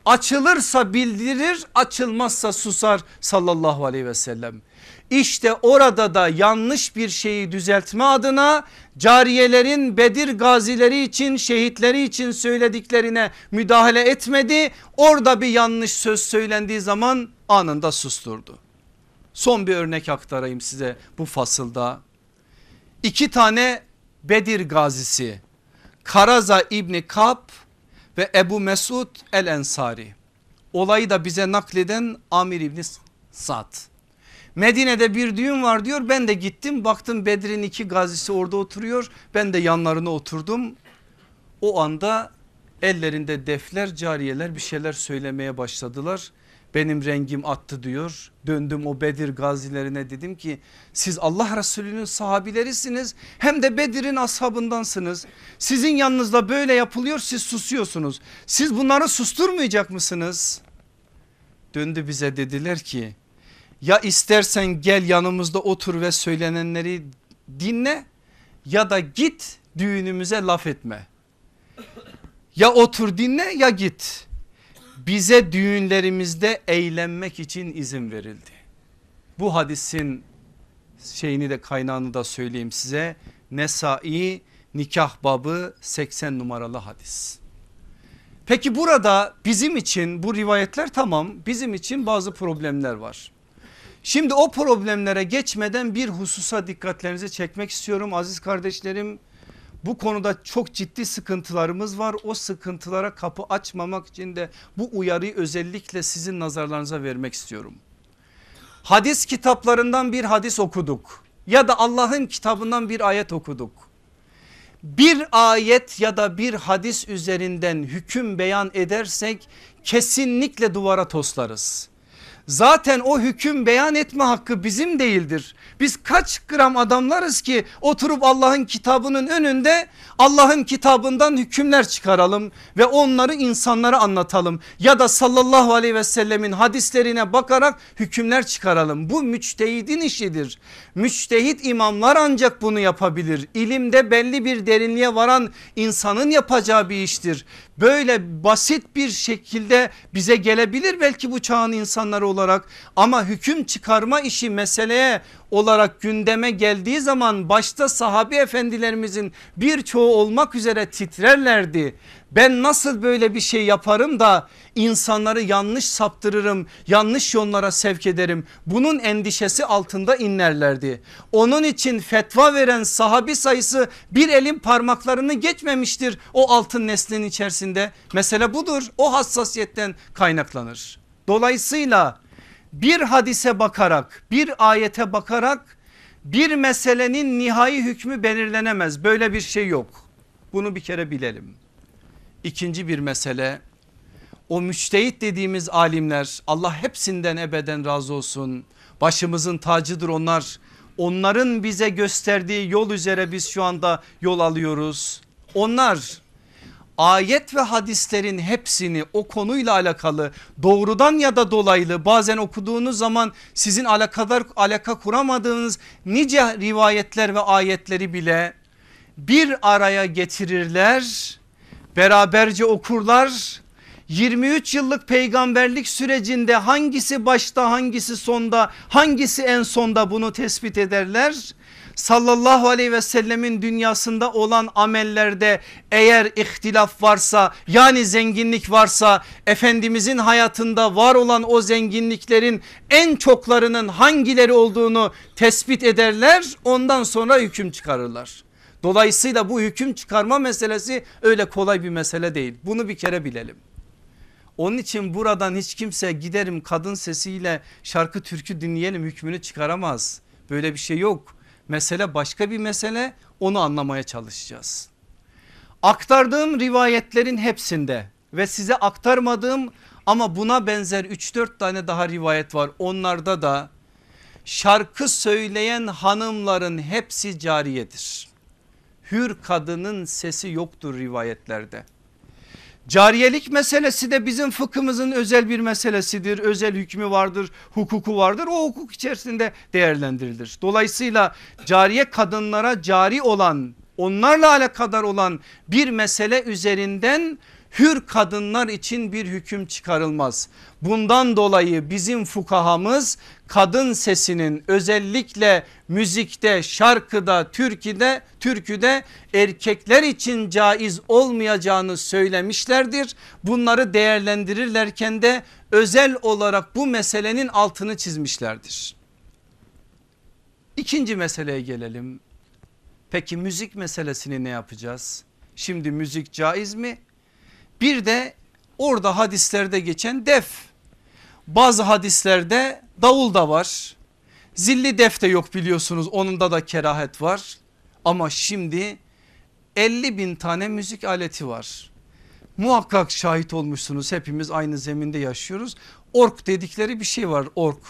Açılırsa bildirir açılmazsa susar sallallahu aleyhi ve sellem. İşte orada da yanlış bir şeyi düzeltme adına cariyelerin Bedir gazileri için şehitleri için söylediklerine müdahale etmedi. Orada bir yanlış söz söylendiği zaman anında susturdu. Son bir örnek aktarayım size bu fasılda. İki tane Bedir gazisi Karaza İbni Kap ve Ebu Mesud el Ensari. Olayı da bize nakleden Amir İbni Sa'd. Medine'de bir düğün var diyor ben de gittim baktım Bedir'in iki gazisi orada oturuyor ben de yanlarına oturdum. O anda ellerinde defler cariyeler bir şeyler söylemeye başladılar. Benim rengim attı diyor döndüm o Bedir gazilerine dedim ki siz Allah Resulü'nün sahabilerisiniz hem de Bedir'in ashabındansınız. Sizin yanınızda böyle yapılıyor siz susuyorsunuz siz bunları susturmayacak mısınız? Döndü bize dediler ki ya istersen gel yanımızda otur ve söylenenleri dinle ya da git düğünümüze laf etme. Ya otur dinle ya git. Bize düğünlerimizde eğlenmek için izin verildi. Bu hadisin şeyini de kaynağını da söyleyeyim size. Nesai nikah babı 80 numaralı hadis. Peki burada bizim için bu rivayetler tamam bizim için bazı problemler var. Şimdi o problemlere geçmeden bir hususa dikkatlerinizi çekmek istiyorum aziz kardeşlerim. Bu konuda çok ciddi sıkıntılarımız var. O sıkıntılara kapı açmamak için de bu uyarıyı özellikle sizin nazarlarınıza vermek istiyorum. Hadis kitaplarından bir hadis okuduk ya da Allah'ın kitabından bir ayet okuduk. Bir ayet ya da bir hadis üzerinden hüküm beyan edersek kesinlikle duvara toslarız. Zaten o hüküm beyan etme hakkı bizim değildir. Biz kaç gram adamlarız ki oturup Allah'ın kitabının önünde Allah'ın kitabından hükümler çıkaralım ve onları insanlara anlatalım. Ya da sallallahu aleyhi ve sellemin hadislerine bakarak hükümler çıkaralım. Bu müçtehidin işidir. Müçtehit imamlar ancak bunu yapabilir. İlimde belli bir derinliğe varan insanın yapacağı bir iştir. Böyle basit bir şekilde bize gelebilir belki bu çağın insanları olarak ama hüküm çıkarma işi meseleye olarak gündeme geldiği zaman başta sahabi efendilerimizin birçoğu olmak üzere titrerlerdi. Ben nasıl böyle bir şey yaparım da insanları yanlış saptırırım, yanlış yollara sevk ederim. Bunun endişesi altında inlerlerdi. Onun için fetva veren sahabi sayısı bir elin parmaklarını geçmemiştir o altın neslin içerisinde. Mesele budur. O hassasiyetten kaynaklanır. Dolayısıyla bir hadise bakarak bir ayete bakarak bir meselenin nihai hükmü belirlenemez. Böyle bir şey yok. Bunu bir kere bilelim. İkinci bir mesele o müçtehit dediğimiz alimler Allah hepsinden ebeden razı olsun. Başımızın tacıdır onlar. Onların bize gösterdiği yol üzere biz şu anda yol alıyoruz. Onlar ayet ve hadislerin hepsini o konuyla alakalı doğrudan ya da dolaylı bazen okuduğunuz zaman sizin alakadar alaka kuramadığınız nice rivayetler ve ayetleri bile bir araya getirirler beraberce okurlar. 23 yıllık peygamberlik sürecinde hangisi başta hangisi sonda hangisi en sonda bunu tespit ederler sallallahu aleyhi ve sellemin dünyasında olan amellerde eğer ihtilaf varsa yani zenginlik varsa Efendimizin hayatında var olan o zenginliklerin en çoklarının hangileri olduğunu tespit ederler ondan sonra hüküm çıkarırlar. Dolayısıyla bu hüküm çıkarma meselesi öyle kolay bir mesele değil bunu bir kere bilelim. Onun için buradan hiç kimse giderim kadın sesiyle şarkı türkü dinleyelim hükmünü çıkaramaz. Böyle bir şey yok. Mesele başka bir mesele onu anlamaya çalışacağız. Aktardığım rivayetlerin hepsinde ve size aktarmadığım ama buna benzer 3-4 tane daha rivayet var. Onlarda da şarkı söyleyen hanımların hepsi cariyedir. Hür kadının sesi yoktur rivayetlerde. Cariyelik meselesi de bizim fıkhımızın özel bir meselesidir. Özel hükmü vardır, hukuku vardır. O hukuk içerisinde değerlendirilir. Dolayısıyla cariye kadınlara cari olan onlarla alakadar olan bir mesele üzerinden hür kadınlar için bir hüküm çıkarılmaz. Bundan dolayı bizim fukahamız kadın sesinin özellikle müzikte, şarkıda, türküde, türküde erkekler için caiz olmayacağını söylemişlerdir. Bunları değerlendirirlerken de özel olarak bu meselenin altını çizmişlerdir. İkinci meseleye gelelim. Peki müzik meselesini ne yapacağız? Şimdi müzik caiz mi? Bir de orada hadislerde geçen def. Bazı hadislerde davul da var. Zilli def de yok biliyorsunuz onunda da kerahet var. Ama şimdi 50 bin tane müzik aleti var. Muhakkak şahit olmuşsunuz hepimiz aynı zeminde yaşıyoruz. Ork dedikleri bir şey var ork.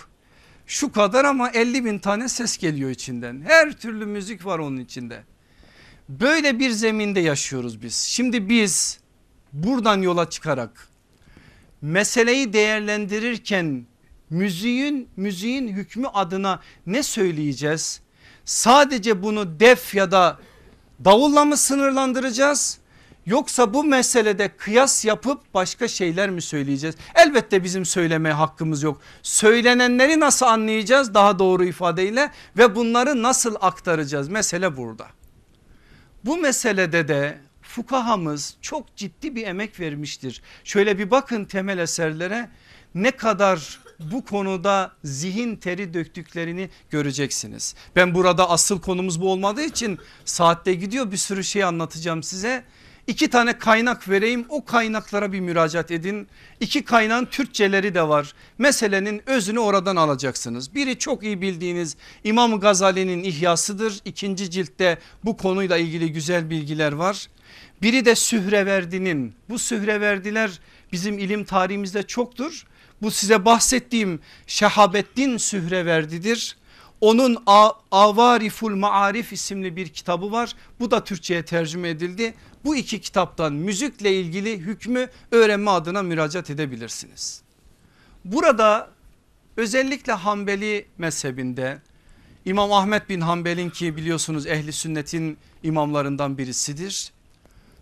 Şu kadar ama 50 bin tane ses geliyor içinden. Her türlü müzik var onun içinde. Böyle bir zeminde yaşıyoruz biz. Şimdi biz buradan yola çıkarak meseleyi değerlendirirken müziğin müziğin hükmü adına ne söyleyeceğiz? Sadece bunu def ya da davulla mı sınırlandıracağız? Yoksa bu meselede kıyas yapıp başka şeyler mi söyleyeceğiz? Elbette bizim söylemeye hakkımız yok. Söylenenleri nasıl anlayacağız daha doğru ifadeyle ve bunları nasıl aktaracağız? Mesele burada. Bu meselede de fukahamız çok ciddi bir emek vermiştir. Şöyle bir bakın temel eserlere ne kadar bu konuda zihin teri döktüklerini göreceksiniz. Ben burada asıl konumuz bu olmadığı için saatte gidiyor bir sürü şey anlatacağım size. İki tane kaynak vereyim o kaynaklara bir müracaat edin. İki kaynağın Türkçeleri de var. Meselenin özünü oradan alacaksınız. Biri çok iyi bildiğiniz İmam Gazali'nin İhyasıdır. İkinci ciltte bu konuyla ilgili güzel bilgiler var. Biri de Sühreverdi'nin bu Sühreverdiler bizim ilim tarihimizde çoktur. Bu size bahsettiğim Şehabettin Sühreverdi'dir. Onun Avariful Maarif isimli bir kitabı var. Bu da Türkçe'ye tercüme edildi. Bu iki kitaptan müzikle ilgili hükmü öğrenme adına müracaat edebilirsiniz. Burada özellikle Hanbeli mezhebinde İmam Ahmet bin Hanbel'in ki biliyorsunuz ehli sünnetin imamlarından birisidir.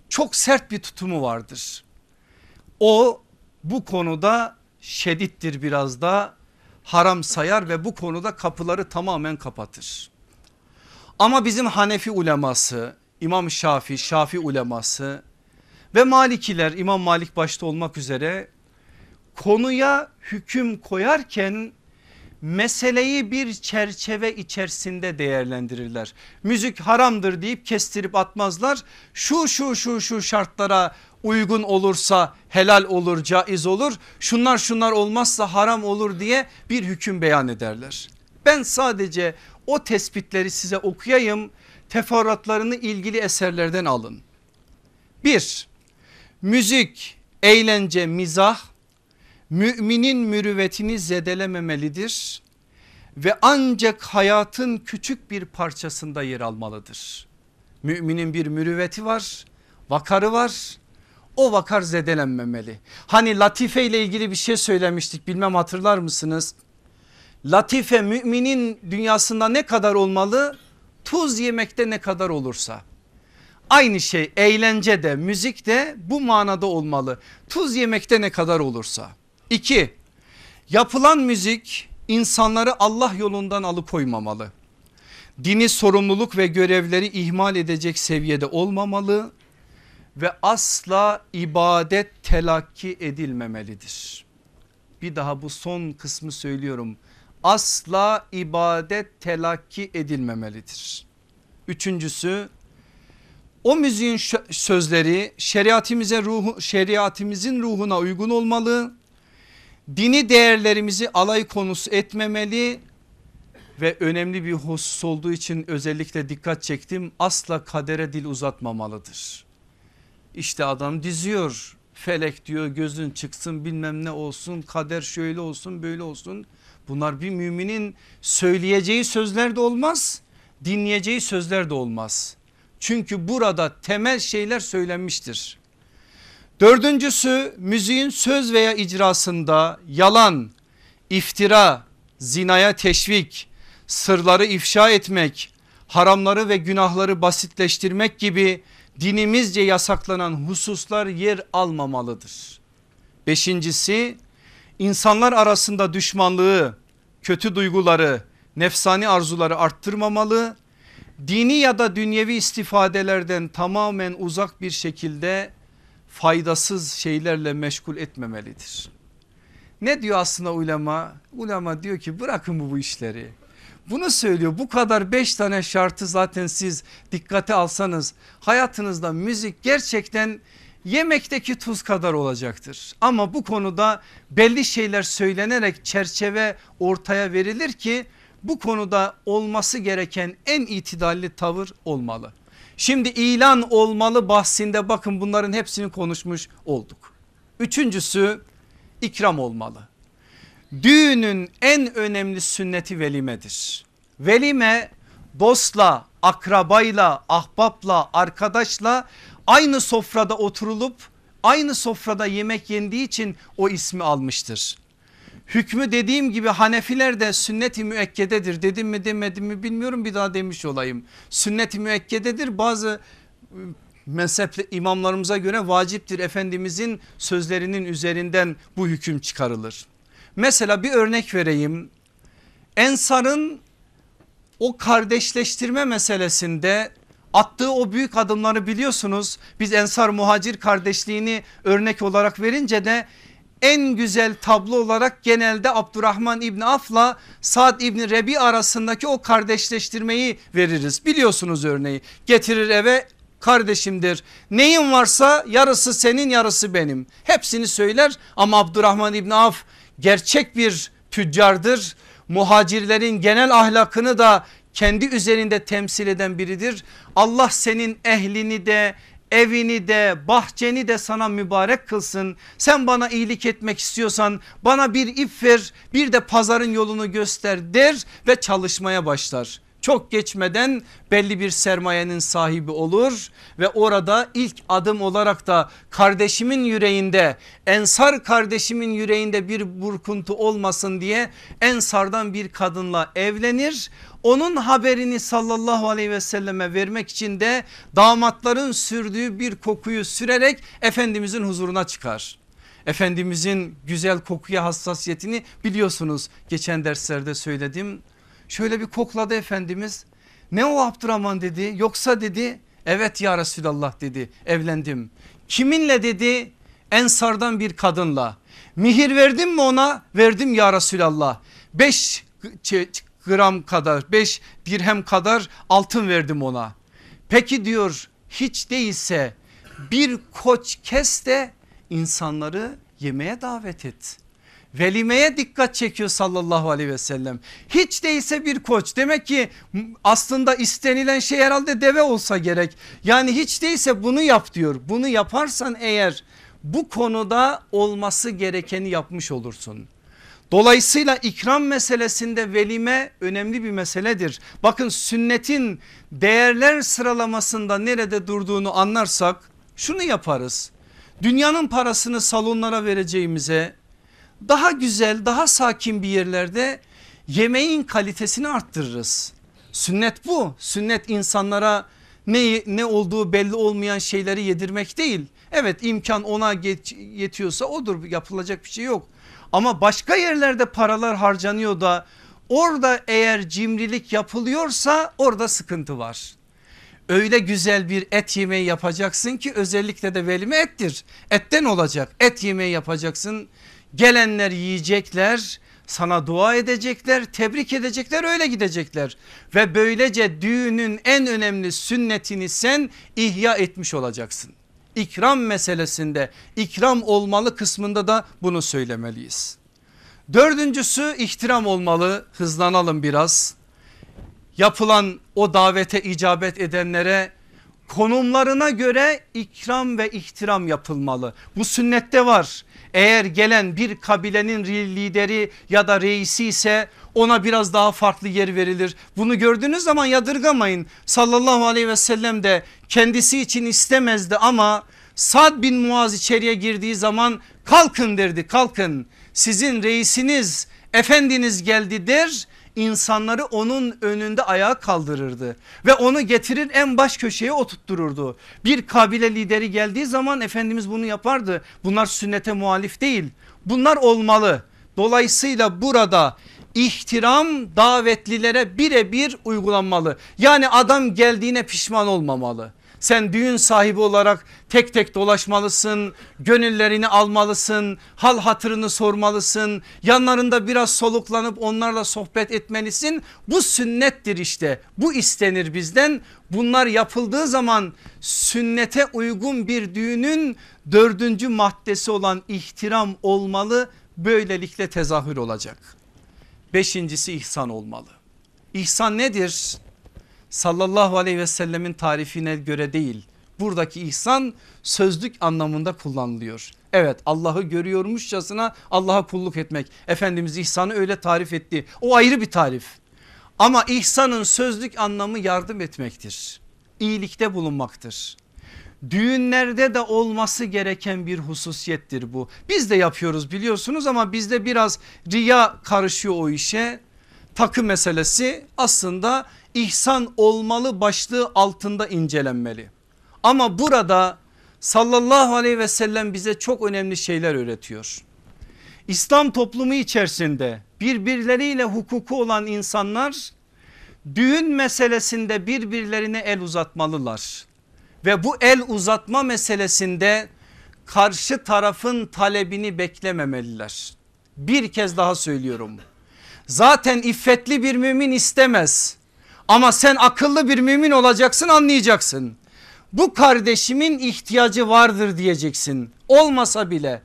Çok sert bir tutumu vardır. O bu konuda şedittir biraz da haram sayar ve bu konuda kapıları tamamen kapatır. Ama bizim Hanefi uleması İmam Şafi, Şafi uleması ve Malikiler İmam Malik başta olmak üzere konuya hüküm koyarken meseleyi bir çerçeve içerisinde değerlendirirler. Müzik haramdır deyip kestirip atmazlar. Şu şu şu şu şartlara uygun olursa helal olur caiz olur şunlar şunlar olmazsa haram olur diye bir hüküm beyan ederler. Ben sadece o tespitleri size okuyayım teferruatlarını ilgili eserlerden alın. Bir müzik eğlence mizah müminin mürüvvetini zedelememelidir ve ancak hayatın küçük bir parçasında yer almalıdır. Müminin bir mürüvveti var vakarı var o vakar zedelenmemeli. Hani latife ile ilgili bir şey söylemiştik bilmem hatırlar mısınız? Latife müminin dünyasında ne kadar olmalı? Tuz yemekte ne kadar olursa. Aynı şey eğlence de müzik de bu manada olmalı. Tuz yemekte ne kadar olursa. İki yapılan müzik insanları Allah yolundan alıkoymamalı. Dini sorumluluk ve görevleri ihmal edecek seviyede olmamalı ve asla ibadet telakki edilmemelidir. Bir daha bu son kısmı söylüyorum. Asla ibadet telakki edilmemelidir. Üçüncüsü o müziğin sözleri şeriatimize ruhu, şeriatimizin ruhuna uygun olmalı. Dini değerlerimizi alay konusu etmemeli ve önemli bir husus olduğu için özellikle dikkat çektim asla kadere dil uzatmamalıdır. İşte adam diziyor felek diyor gözün çıksın bilmem ne olsun kader şöyle olsun böyle olsun. Bunlar bir müminin söyleyeceği sözler de olmaz dinleyeceği sözler de olmaz. Çünkü burada temel şeyler söylenmiştir. Dördüncüsü müziğin söz veya icrasında yalan, iftira, zinaya teşvik, sırları ifşa etmek, haramları ve günahları basitleştirmek gibi dinimizce yasaklanan hususlar yer almamalıdır. Beşincisi insanlar arasında düşmanlığı, kötü duyguları, nefsani arzuları arttırmamalı. Dini ya da dünyevi istifadelerden tamamen uzak bir şekilde faydasız şeylerle meşgul etmemelidir. Ne diyor aslında ulema? Ulema diyor ki bırakın bu, işleri. Bunu söylüyor bu kadar beş tane şartı zaten siz dikkate alsanız hayatınızda müzik gerçekten yemekteki tuz kadar olacaktır. Ama bu konuda belli şeyler söylenerek çerçeve ortaya verilir ki bu konuda olması gereken en itidalli tavır olmalı. Şimdi ilan olmalı bahsinde bakın bunların hepsini konuşmuş olduk. Üçüncüsü ikram olmalı. Düğünün en önemli sünneti velimedir. Velime dostla, akrabayla, ahbapla, arkadaşla aynı sofrada oturulup aynı sofrada yemek yendiği için o ismi almıştır. Hükmü dediğim gibi Hanefiler de sünnet-i müekkededir dedim mi demedim mi bilmiyorum bir daha demiş olayım. Sünnet-i müekkededir bazı ıı, mezhepli imamlarımıza göre vaciptir Efendimizin sözlerinin üzerinden bu hüküm çıkarılır. Mesela bir örnek vereyim. Ensar'ın o kardeşleştirme meselesinde attığı o büyük adımları biliyorsunuz. Biz Ensar muhacir kardeşliğini örnek olarak verince de en güzel tablo olarak genelde Abdurrahman İbni Af'la Sad İbni Rebi arasındaki o kardeşleştirmeyi veririz. Biliyorsunuz örneği getirir eve kardeşimdir. Neyin varsa yarısı senin yarısı benim. Hepsini söyler ama Abdurrahman İbni Af gerçek bir tüccardır. Muhacirlerin genel ahlakını da kendi üzerinde temsil eden biridir. Allah senin ehlini de evini de bahçeni de sana mübarek kılsın. Sen bana iyilik etmek istiyorsan bana bir ip ver bir de pazarın yolunu göster der ve çalışmaya başlar. Çok geçmeden belli bir sermayenin sahibi olur ve orada ilk adım olarak da kardeşimin yüreğinde ensar kardeşimin yüreğinde bir burkuntu olmasın diye ensardan bir kadınla evlenir. Onun haberini sallallahu aleyhi ve selleme vermek için de damatların sürdüğü bir kokuyu sürerek Efendimizin huzuruna çıkar. Efendimizin güzel kokuya hassasiyetini biliyorsunuz geçen derslerde söyledim. Şöyle bir kokladı Efendimiz ne o Abdurrahman dedi yoksa dedi evet ya Resulallah dedi evlendim. Kiminle dedi ensardan bir kadınla mihir verdim mi ona verdim ya Resulallah. Beş gram kadar 5 dirhem kadar altın verdim ona. Peki diyor hiç değilse bir koç kes de insanları yemeğe davet et. Velimeye dikkat çekiyor sallallahu aleyhi ve sellem. Hiç değilse bir koç demek ki aslında istenilen şey herhalde deve olsa gerek. Yani hiç değilse bunu yap diyor. Bunu yaparsan eğer bu konuda olması gerekeni yapmış olursun. Dolayısıyla ikram meselesinde velime önemli bir meseledir. Bakın sünnetin değerler sıralamasında nerede durduğunu anlarsak şunu yaparız. Dünyanın parasını salonlara vereceğimize daha güzel daha sakin bir yerlerde yemeğin kalitesini arttırırız. Sünnet bu. Sünnet insanlara ne, ne olduğu belli olmayan şeyleri yedirmek değil. Evet imkan ona yetiyorsa odur yapılacak bir şey yok. Ama başka yerlerde paralar harcanıyor da orada eğer cimrilik yapılıyorsa orada sıkıntı var. Öyle güzel bir et yemeği yapacaksın ki özellikle de velime ettir. Etten olacak et yemeği yapacaksın. Gelenler yiyecekler sana dua edecekler tebrik edecekler öyle gidecekler. Ve böylece düğünün en önemli sünnetini sen ihya etmiş olacaksın ikram meselesinde ikram olmalı kısmında da bunu söylemeliyiz. Dördüncüsü ihtiram olmalı hızlanalım biraz. Yapılan o davete icabet edenlere konumlarına göre ikram ve ihtiram yapılmalı. Bu sünnette var. Eğer gelen bir kabilenin lideri ya da reisi ise ona biraz daha farklı yer verilir. Bunu gördüğünüz zaman yadırgamayın. Sallallahu aleyhi ve sellem de kendisi için istemezdi ama Sad bin Muaz içeriye girdiği zaman kalkın derdi kalkın sizin reisiniz efendiniz geldi der insanları onun önünde ayağa kaldırırdı ve onu getirir en baş köşeye oturttururdu. Bir kabile lideri geldiği zaman Efendimiz bunu yapardı. Bunlar sünnete muhalif değil bunlar olmalı. Dolayısıyla burada ihtiram davetlilere birebir uygulanmalı. Yani adam geldiğine pişman olmamalı. Sen düğün sahibi olarak tek tek dolaşmalısın, gönüllerini almalısın, hal hatırını sormalısın, yanlarında biraz soluklanıp onlarla sohbet etmelisin. Bu sünnettir işte bu istenir bizden. Bunlar yapıldığı zaman sünnete uygun bir düğünün dördüncü maddesi olan ihtiram olmalı böylelikle tezahür olacak. Beşincisi ihsan olmalı. İhsan nedir? Sallallahu aleyhi ve sellemin tarifine göre değil. Buradaki ihsan sözlük anlamında kullanılıyor. Evet Allah'ı görüyormuşçasına Allah'a kulluk etmek. Efendimiz ihsanı öyle tarif etti. O ayrı bir tarif. Ama ihsanın sözlük anlamı yardım etmektir. İyilikte bulunmaktır. Düğünlerde de olması gereken bir hususiyettir bu. Biz de yapıyoruz biliyorsunuz ama bizde biraz riya karışıyor o işe. Takı meselesi aslında ihsan olmalı başlığı altında incelenmeli. Ama burada sallallahu aleyhi ve sellem bize çok önemli şeyler öğretiyor. İslam toplumu içerisinde birbirleriyle hukuku olan insanlar düğün meselesinde birbirlerine el uzatmalılar. Ve bu el uzatma meselesinde karşı tarafın talebini beklememeliler. Bir kez daha söylüyorum. Zaten iffetli bir mümin istemez. Ama sen akıllı bir mümin olacaksın anlayacaksın. Bu kardeşimin ihtiyacı vardır diyeceksin. Olmasa bile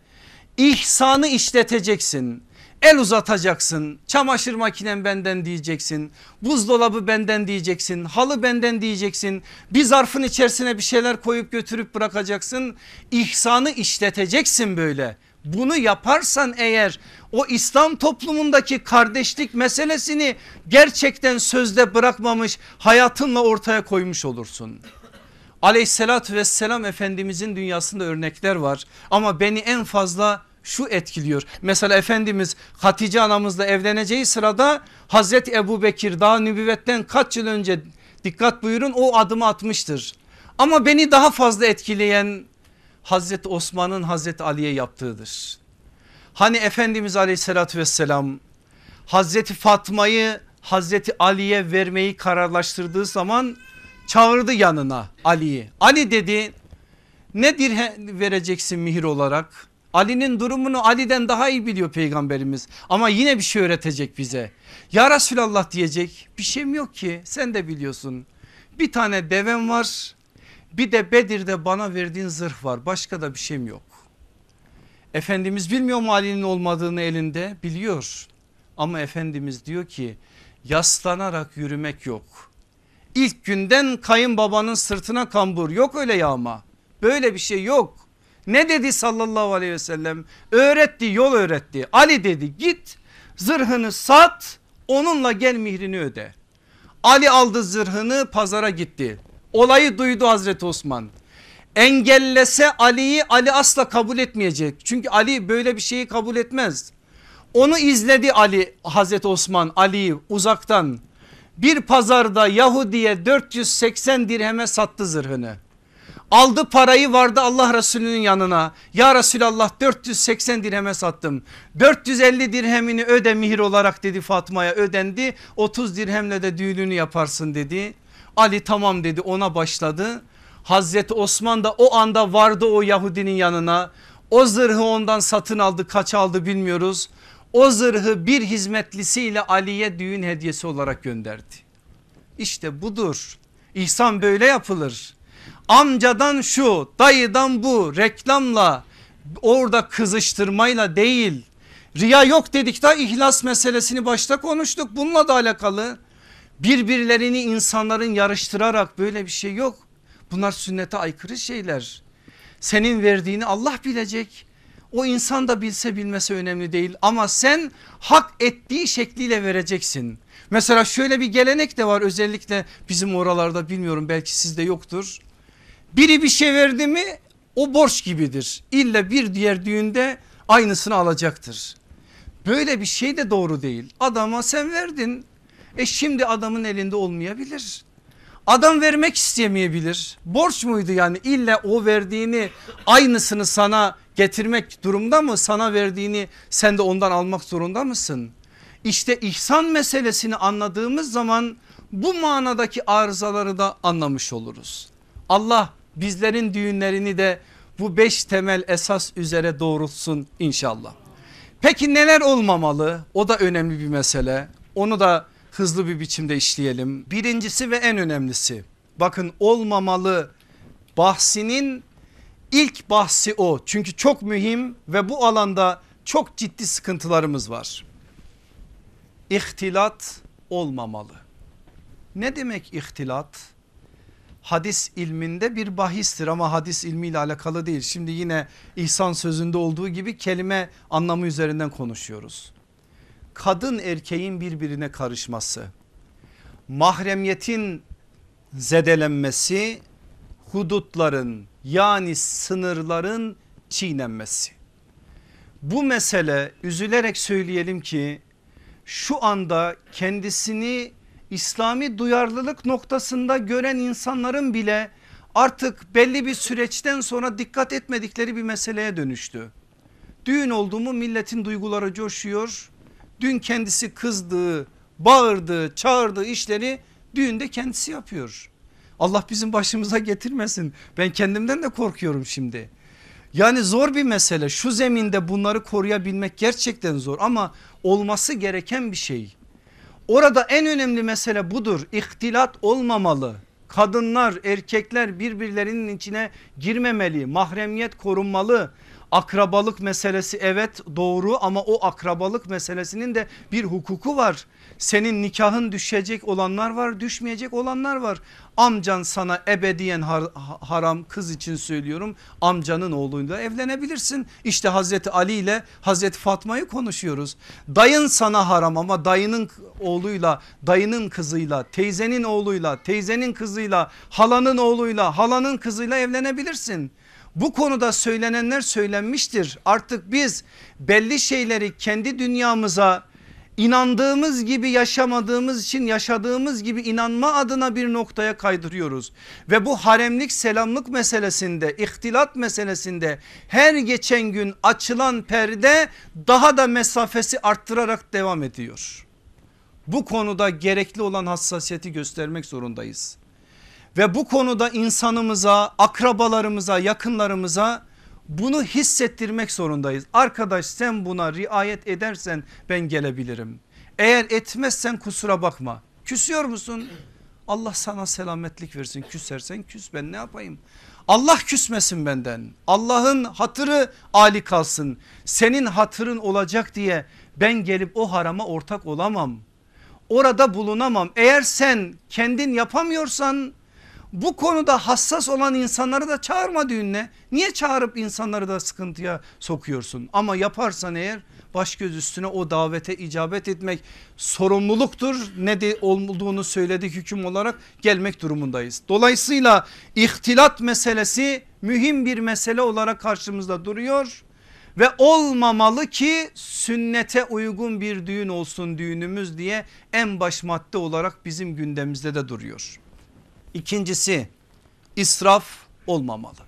ihsanı işleteceksin. El uzatacaksın. Çamaşır makinem benden diyeceksin. Buzdolabı benden diyeceksin. Halı benden diyeceksin. Bir zarfın içerisine bir şeyler koyup götürüp bırakacaksın. İhsanı işleteceksin böyle. Bunu yaparsan eğer o İslam toplumundaki kardeşlik meselesini gerçekten sözde bırakmamış hayatınla ortaya koymuş olursun. Aleyhissalatü vesselam Efendimizin dünyasında örnekler var ama beni en fazla şu etkiliyor. Mesela Efendimiz Hatice anamızla evleneceği sırada Hazreti Ebu Bekir daha nübüvvetten kaç yıl önce dikkat buyurun o adımı atmıştır. Ama beni daha fazla etkileyen Hazreti Osman'ın Hazreti Ali'ye yaptığıdır. Hani Efendimiz aleyhissalatü vesselam Hazreti Fatma'yı Hazreti Ali'ye vermeyi kararlaştırdığı zaman çağırdı yanına Ali'yi. Ali dedi ne dirhem vereceksin mihir olarak? Ali'nin durumunu Ali'den daha iyi biliyor peygamberimiz ama yine bir şey öğretecek bize. Ya Resulallah diyecek bir şeyim yok ki sen de biliyorsun. Bir tane devem var bir de Bedir'de bana verdiğin zırh var başka da bir şeyim yok. Efendimiz bilmiyor mu Ali'nin olmadığını elinde biliyor. Ama Efendimiz diyor ki yaslanarak yürümek yok. İlk günden kayınbabanın sırtına kambur yok öyle yağma. Böyle bir şey yok. Ne dedi sallallahu aleyhi ve sellem? Öğretti yol öğretti. Ali dedi git zırhını sat onunla gel mihrini öde. Ali aldı zırhını pazara gitti. Olayı duydu Hazreti Osman. Engellese Ali'yi Ali asla kabul etmeyecek. Çünkü Ali böyle bir şeyi kabul etmez. Onu izledi Ali Hazreti Osman Ali'yi uzaktan. Bir pazarda Yahudi'ye 480 dirheme sattı zırhını. Aldı parayı vardı Allah Resulü'nün yanına. Ya Resulallah 480 dirheme sattım. 450 dirhemini öde mihir olarak dedi Fatma'ya ödendi. 30 dirhemle de düğününü yaparsın dedi. Ali tamam dedi ona başladı. Hazreti Osman da o anda vardı o Yahudinin yanına. O zırhı ondan satın aldı kaç aldı bilmiyoruz. O zırhı bir hizmetlisiyle Ali'ye düğün hediyesi olarak gönderdi. İşte budur. İhsan böyle yapılır. Amcadan şu dayıdan bu reklamla orada kızıştırmayla değil. Riya yok dedik da ihlas meselesini başta konuştuk bununla da alakalı. Birbirlerini insanların yarıştırarak böyle bir şey yok. Bunlar sünnete aykırı şeyler. Senin verdiğini Allah bilecek. O insan da bilse bilmese önemli değil ama sen hak ettiği şekliyle vereceksin. Mesela şöyle bir gelenek de var özellikle bizim oralarda bilmiyorum belki sizde yoktur. Biri bir şey verdi mi o borç gibidir. İlla bir diğer düğünde aynısını alacaktır. Böyle bir şey de doğru değil. Adama sen verdin E şimdi adamın elinde olmayabilir. Adam vermek istemeyebilir. Borç muydu yani illa o verdiğini aynısını sana getirmek durumda mı? Sana verdiğini sen de ondan almak zorunda mısın? İşte ihsan meselesini anladığımız zaman bu manadaki arızaları da anlamış oluruz. Allah bizlerin düğünlerini de bu beş temel esas üzere doğrultsun inşallah. Peki neler olmamalı? O da önemli bir mesele. Onu da hızlı bir biçimde işleyelim. Birincisi ve en önemlisi bakın olmamalı bahsinin ilk bahsi o. Çünkü çok mühim ve bu alanda çok ciddi sıkıntılarımız var. İhtilat olmamalı. Ne demek ihtilat? Hadis ilminde bir bahistir ama hadis ilmiyle alakalı değil. Şimdi yine ihsan sözünde olduğu gibi kelime anlamı üzerinden konuşuyoruz kadın erkeğin birbirine karışması, mahremiyetin zedelenmesi, hudutların yani sınırların çiğnenmesi. Bu mesele üzülerek söyleyelim ki şu anda kendisini İslami duyarlılık noktasında gören insanların bile artık belli bir süreçten sonra dikkat etmedikleri bir meseleye dönüştü. Düğün oldu mu milletin duyguları coşuyor Dün kendisi kızdığı, bağırdığı, çağırdığı işleri düğünde kendisi yapıyor. Allah bizim başımıza getirmesin. Ben kendimden de korkuyorum şimdi. Yani zor bir mesele şu zeminde bunları koruyabilmek gerçekten zor ama olması gereken bir şey. Orada en önemli mesele budur. İhtilat olmamalı. Kadınlar erkekler birbirlerinin içine girmemeli. Mahremiyet korunmalı. Akrabalık meselesi evet doğru ama o akrabalık meselesinin de bir hukuku var. Senin nikahın düşecek olanlar var düşmeyecek olanlar var. Amcan sana ebediyen har haram kız için söylüyorum amcanın oğluyla evlenebilirsin. İşte Hazreti Ali ile Hazreti Fatma'yı konuşuyoruz. Dayın sana haram ama dayının oğluyla dayının kızıyla teyzenin oğluyla teyzenin kızıyla halanın oğluyla halanın kızıyla evlenebilirsin. Bu konuda söylenenler söylenmiştir. Artık biz belli şeyleri kendi dünyamıza inandığımız gibi yaşamadığımız için yaşadığımız gibi inanma adına bir noktaya kaydırıyoruz. Ve bu haremlik selamlık meselesinde ihtilat meselesinde her geçen gün açılan perde daha da mesafesi arttırarak devam ediyor. Bu konuda gerekli olan hassasiyeti göstermek zorundayız ve bu konuda insanımıza, akrabalarımıza, yakınlarımıza bunu hissettirmek zorundayız. Arkadaş sen buna riayet edersen ben gelebilirim. Eğer etmezsen kusura bakma. Küsüyor musun? Allah sana selametlik versin. Küsersen küs ben ne yapayım? Allah küsmesin benden. Allah'ın hatırı ali kalsın. Senin hatırın olacak diye ben gelip o harama ortak olamam. Orada bulunamam. Eğer sen kendin yapamıyorsan bu konuda hassas olan insanları da çağırma düğününe. Niye çağırıp insanları da sıkıntıya sokuyorsun? Ama yaparsan eğer baş göz üstüne o davete icabet etmek sorumluluktur. Ne de olduğunu söyledik hüküm olarak gelmek durumundayız. Dolayısıyla ihtilat meselesi mühim bir mesele olarak karşımızda duruyor. Ve olmamalı ki sünnete uygun bir düğün olsun düğünümüz diye en baş madde olarak bizim gündemimizde de duruyor. İkincisi israf olmamalı.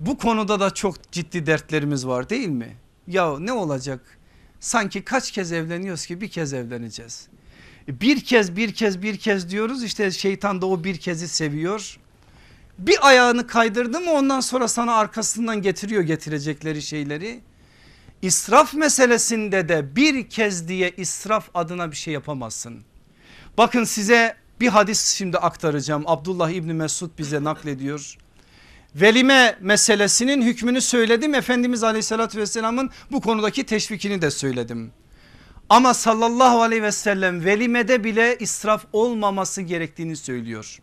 Bu konuda da çok ciddi dertlerimiz var değil mi? Ya ne olacak? Sanki kaç kez evleniyoruz ki bir kez evleneceğiz. Bir kez bir kez bir kez diyoruz işte şeytan da o bir kezi seviyor. Bir ayağını kaydırdı mı ondan sonra sana arkasından getiriyor getirecekleri şeyleri. İsraf meselesinde de bir kez diye israf adına bir şey yapamazsın. Bakın size bir hadis şimdi aktaracağım. Abdullah İbni Mesud bize naklediyor. Velime meselesinin hükmünü söyledim. Efendimiz aleyhissalatü vesselamın bu konudaki teşvikini de söyledim. Ama sallallahu aleyhi ve sellem velimede bile israf olmaması gerektiğini söylüyor.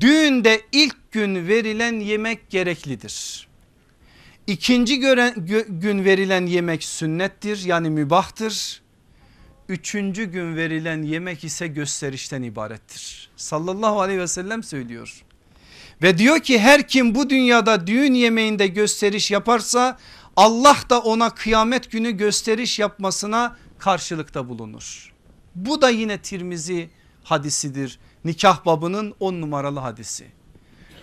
Düğünde ilk gün verilen yemek gereklidir. İkinci gün verilen yemek sünnettir yani mübahtır üçüncü gün verilen yemek ise gösterişten ibarettir. Sallallahu aleyhi ve sellem söylüyor. Ve diyor ki her kim bu dünyada düğün yemeğinde gösteriş yaparsa Allah da ona kıyamet günü gösteriş yapmasına karşılıkta bulunur. Bu da yine Tirmizi hadisidir. Nikah babının on numaralı hadisi.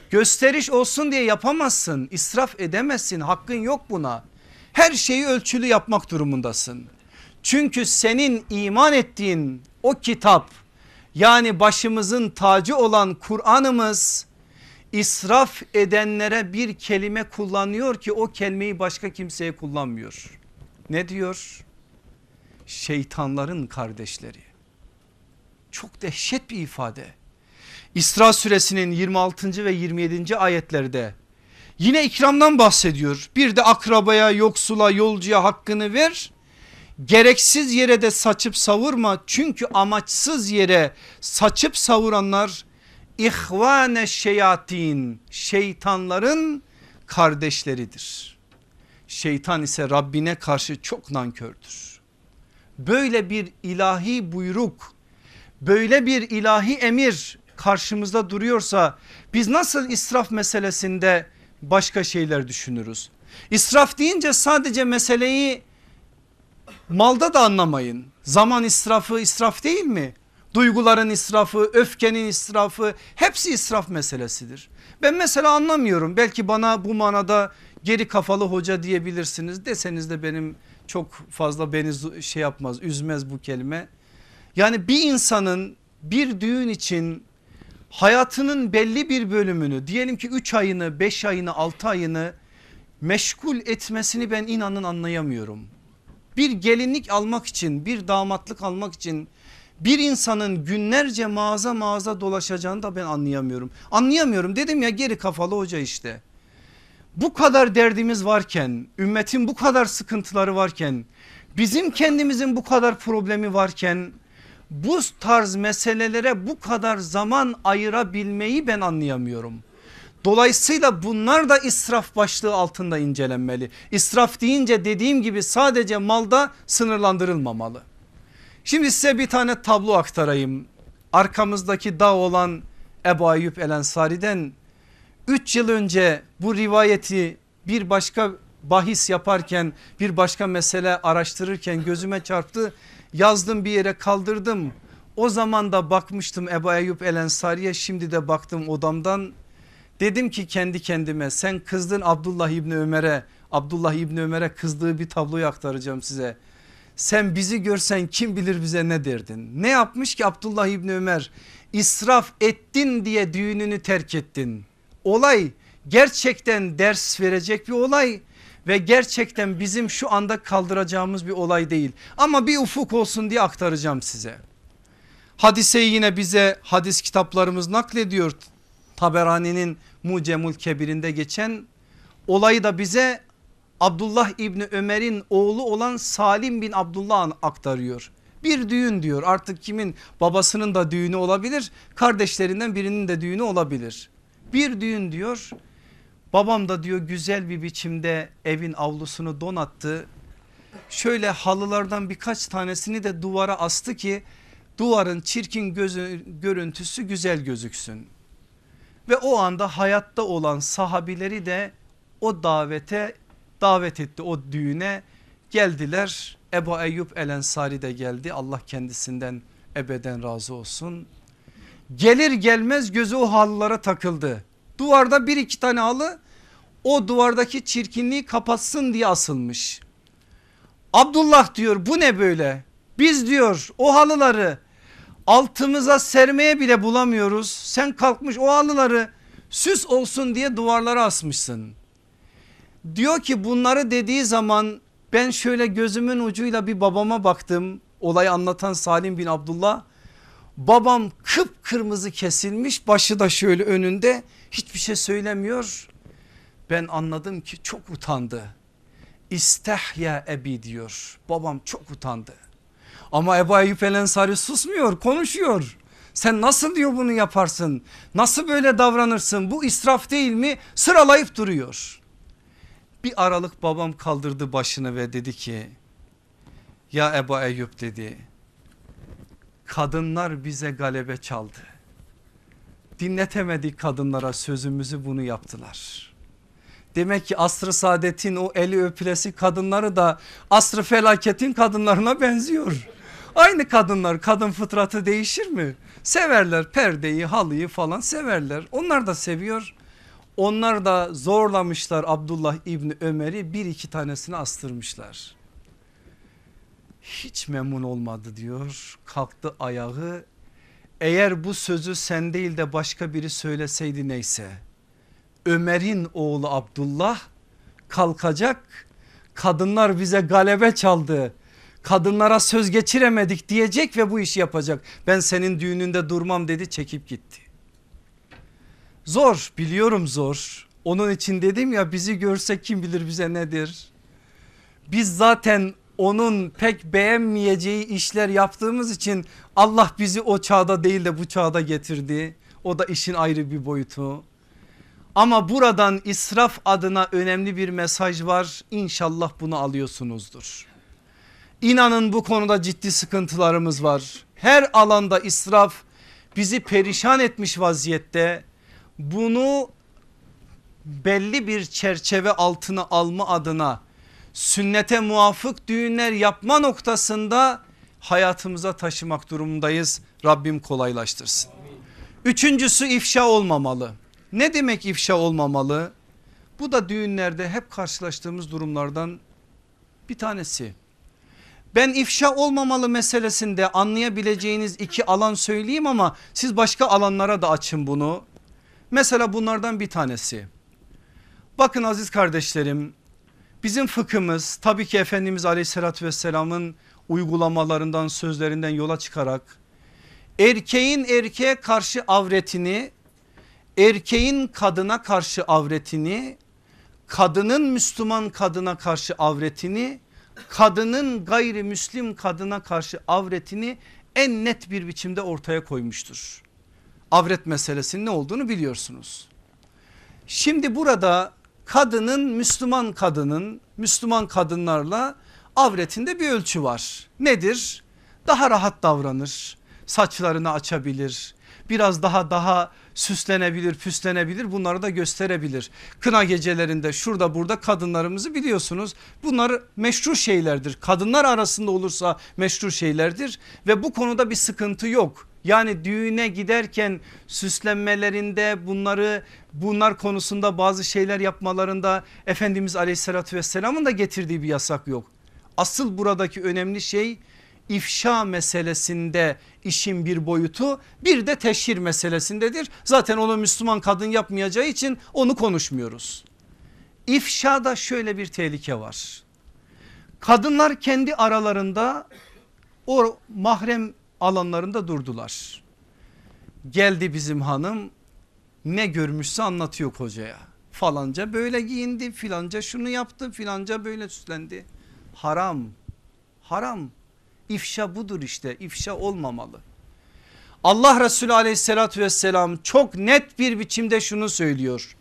Gösteriş olsun diye yapamazsın. israf edemezsin. Hakkın yok buna. Her şeyi ölçülü yapmak durumundasın. Çünkü senin iman ettiğin o kitap yani başımızın tacı olan Kur'an'ımız israf edenlere bir kelime kullanıyor ki o kelimeyi başka kimseye kullanmıyor. Ne diyor? Şeytanların kardeşleri. Çok dehşet bir ifade. İsra suresinin 26. ve 27. ayetlerde yine ikramdan bahsediyor. Bir de akrabaya, yoksula, yolcuya hakkını ver. Gereksiz yere de saçıp savurma. Çünkü amaçsız yere saçıp savuranlar ihvane şeyatin şeytanların kardeşleridir. Şeytan ise Rabbine karşı çok nankördür. Böyle bir ilahi buyruk, böyle bir ilahi emir karşımızda duruyorsa biz nasıl israf meselesinde başka şeyler düşünürüz? İsraf deyince sadece meseleyi malda da anlamayın. Zaman israfı israf değil mi? Duyguların israfı, öfkenin israfı hepsi israf meselesidir. Ben mesela anlamıyorum belki bana bu manada geri kafalı hoca diyebilirsiniz deseniz de benim çok fazla beni şey yapmaz üzmez bu kelime. Yani bir insanın bir düğün için hayatının belli bir bölümünü diyelim ki 3 ayını 5 ayını 6 ayını meşgul etmesini ben inanın anlayamıyorum. Bir gelinlik almak için bir damatlık almak için bir insanın günlerce mağaza mağaza dolaşacağını da ben anlayamıyorum. Anlayamıyorum dedim ya geri kafalı hoca işte. Bu kadar derdimiz varken ümmetin bu kadar sıkıntıları varken bizim kendimizin bu kadar problemi varken bu tarz meselelere bu kadar zaman ayırabilmeyi ben anlayamıyorum. Dolayısıyla bunlar da israf başlığı altında incelenmeli. İsraf deyince dediğim gibi sadece malda sınırlandırılmamalı. Şimdi size bir tane tablo aktarayım. Arkamızdaki dağ olan Ebu Ayyub El Ensari'den 3 yıl önce bu rivayeti bir başka bahis yaparken bir başka mesele araştırırken gözüme çarptı. Yazdım bir yere kaldırdım. O zaman da bakmıştım Ebu Eyyub El Ensari'ye şimdi de baktım odamdan. Dedim ki kendi kendime sen kızdın Abdullah İbni Ömer'e Abdullah İbni Ömer'e kızdığı bir tabloyu aktaracağım size. Sen bizi görsen kim bilir bize ne derdin? Ne yapmış ki Abdullah İbni Ömer? İsraf ettin diye düğününü terk ettin. Olay gerçekten ders verecek bir olay ve gerçekten bizim şu anda kaldıracağımız bir olay değil. Ama bir ufuk olsun diye aktaracağım size. Hadiseyi yine bize hadis kitaplarımız naklediyor. Taberani'nin Mucemul Kebir'inde geçen olayı da bize Abdullah İbni Ömer'in oğlu olan Salim bin Abdullah aktarıyor. Bir düğün diyor artık kimin babasının da düğünü olabilir kardeşlerinden birinin de düğünü olabilir. Bir düğün diyor babam da diyor güzel bir biçimde evin avlusunu donattı. Şöyle halılardan birkaç tanesini de duvara astı ki duvarın çirkin gözü, görüntüsü güzel gözüksün. Ve o anda hayatta olan sahabileri de o davete davet etti o düğüne geldiler. Ebu Eyyub El Ensari de geldi Allah kendisinden ebeden razı olsun. Gelir gelmez gözü o halılara takıldı. Duvarda bir iki tane halı o duvardaki çirkinliği kapatsın diye asılmış. Abdullah diyor bu ne böyle? Biz diyor o halıları altımıza sermeye bile bulamıyoruz. Sen kalkmış o halıları süs olsun diye duvarlara asmışsın. Diyor ki bunları dediği zaman ben şöyle gözümün ucuyla bir babama baktım. Olayı anlatan Salim bin Abdullah. Babam kıpkırmızı kesilmiş başı da şöyle önünde hiçbir şey söylemiyor. Ben anladım ki çok utandı. İstehya ebi diyor. Babam çok utandı. Ama Ebu Eyyub El Ensari susmuyor konuşuyor. Sen nasıl diyor bunu yaparsın? Nasıl böyle davranırsın? Bu israf değil mi? Sıralayıp duruyor. Bir aralık babam kaldırdı başını ve dedi ki ya Ebu Eyyub dedi kadınlar bize galebe çaldı. Dinletemedik kadınlara sözümüzü bunu yaptılar. Demek ki asrı saadetin o eli öpülesi kadınları da asrı felaketin kadınlarına benziyor. Aynı kadınlar kadın fıtratı değişir mi? Severler perdeyi halıyı falan severler. Onlar da seviyor. Onlar da zorlamışlar Abdullah İbni Ömer'i bir iki tanesini astırmışlar. Hiç memnun olmadı diyor. Kalktı ayağı. Eğer bu sözü sen değil de başka biri söyleseydi neyse. Ömer'in oğlu Abdullah kalkacak. Kadınlar bize galebe çaldı. Kadınlara söz geçiremedik diyecek ve bu işi yapacak. Ben senin düğününde durmam dedi çekip gitti. Zor biliyorum zor. Onun için dedim ya bizi görse kim bilir bize nedir. Biz zaten onun pek beğenmeyeceği işler yaptığımız için Allah bizi o çağda değil de bu çağda getirdi. O da işin ayrı bir boyutu. Ama buradan israf adına önemli bir mesaj var. İnşallah bunu alıyorsunuzdur. İnanın bu konuda ciddi sıkıntılarımız var. Her alanda israf bizi perişan etmiş vaziyette. Bunu belli bir çerçeve altına alma adına sünnete muvafık düğünler yapma noktasında hayatımıza taşımak durumundayız. Rabbim kolaylaştırsın. Üçüncüsü ifşa olmamalı. Ne demek ifşa olmamalı? Bu da düğünlerde hep karşılaştığımız durumlardan bir tanesi. Ben ifşa olmamalı meselesinde anlayabileceğiniz iki alan söyleyeyim ama siz başka alanlara da açın bunu. Mesela bunlardan bir tanesi. Bakın aziz kardeşlerim bizim fıkhımız tabii ki Efendimiz aleyhissalatü vesselamın uygulamalarından sözlerinden yola çıkarak erkeğin erkeğe karşı avretini erkeğin kadına karşı avretini kadının Müslüman kadına karşı avretini kadının gayrimüslim kadına karşı avretini en net bir biçimde ortaya koymuştur. Avret meselesinin ne olduğunu biliyorsunuz. Şimdi burada kadının Müslüman kadının Müslüman kadınlarla avretinde bir ölçü var. Nedir? Daha rahat davranır, saçlarını açabilir, biraz daha daha süslenebilir püslenebilir bunları da gösterebilir. Kına gecelerinde şurada burada kadınlarımızı biliyorsunuz bunlar meşru şeylerdir. Kadınlar arasında olursa meşru şeylerdir ve bu konuda bir sıkıntı yok. Yani düğüne giderken süslenmelerinde bunları bunlar konusunda bazı şeyler yapmalarında Efendimiz aleyhissalatü vesselamın da getirdiği bir yasak yok. Asıl buradaki önemli şey ifşa meselesinde işin bir boyutu bir de teşhir meselesindedir. Zaten onu Müslüman kadın yapmayacağı için onu konuşmuyoruz. İfşada şöyle bir tehlike var. Kadınlar kendi aralarında o mahrem alanlarında durdular. Geldi bizim hanım ne görmüşse anlatıyor kocaya. Falanca böyle giyindi filanca şunu yaptı filanca böyle süslendi. Haram haram İfşa budur işte ifşa olmamalı. Allah Resulü aleyhissalatü vesselam çok net bir biçimde şunu söylüyor.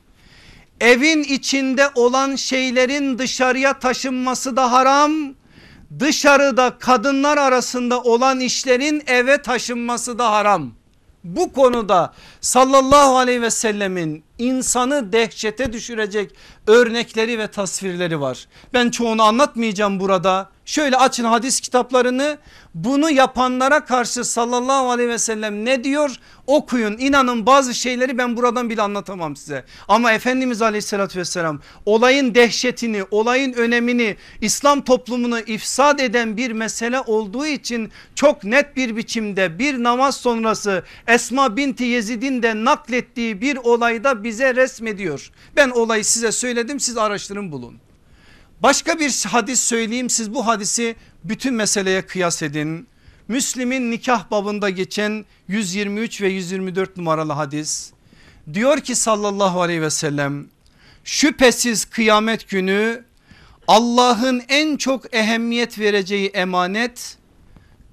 Evin içinde olan şeylerin dışarıya taşınması da haram. Dışarıda kadınlar arasında olan işlerin eve taşınması da haram. Bu konuda sallallahu aleyhi ve sellemin insanı dehşete düşürecek örnekleri ve tasvirleri var. Ben çoğunu anlatmayacağım burada. Şöyle açın hadis kitaplarını bunu yapanlara karşı sallallahu aleyhi ve sellem ne diyor okuyun inanın bazı şeyleri ben buradan bile anlatamam size. Ama Efendimiz aleyhissalatü vesselam olayın dehşetini olayın önemini İslam toplumunu ifsad eden bir mesele olduğu için çok net bir biçimde bir namaz sonrası Esma binti Yezid'in de naklettiği bir olayda bize resmediyor. Ben olayı size söyledim siz araştırın bulun. Başka bir hadis söyleyeyim siz bu hadisi bütün meseleye kıyas edin. Müslim'in nikah babında geçen 123 ve 124 numaralı hadis. Diyor ki sallallahu aleyhi ve sellem şüphesiz kıyamet günü Allah'ın en çok ehemmiyet vereceği emanet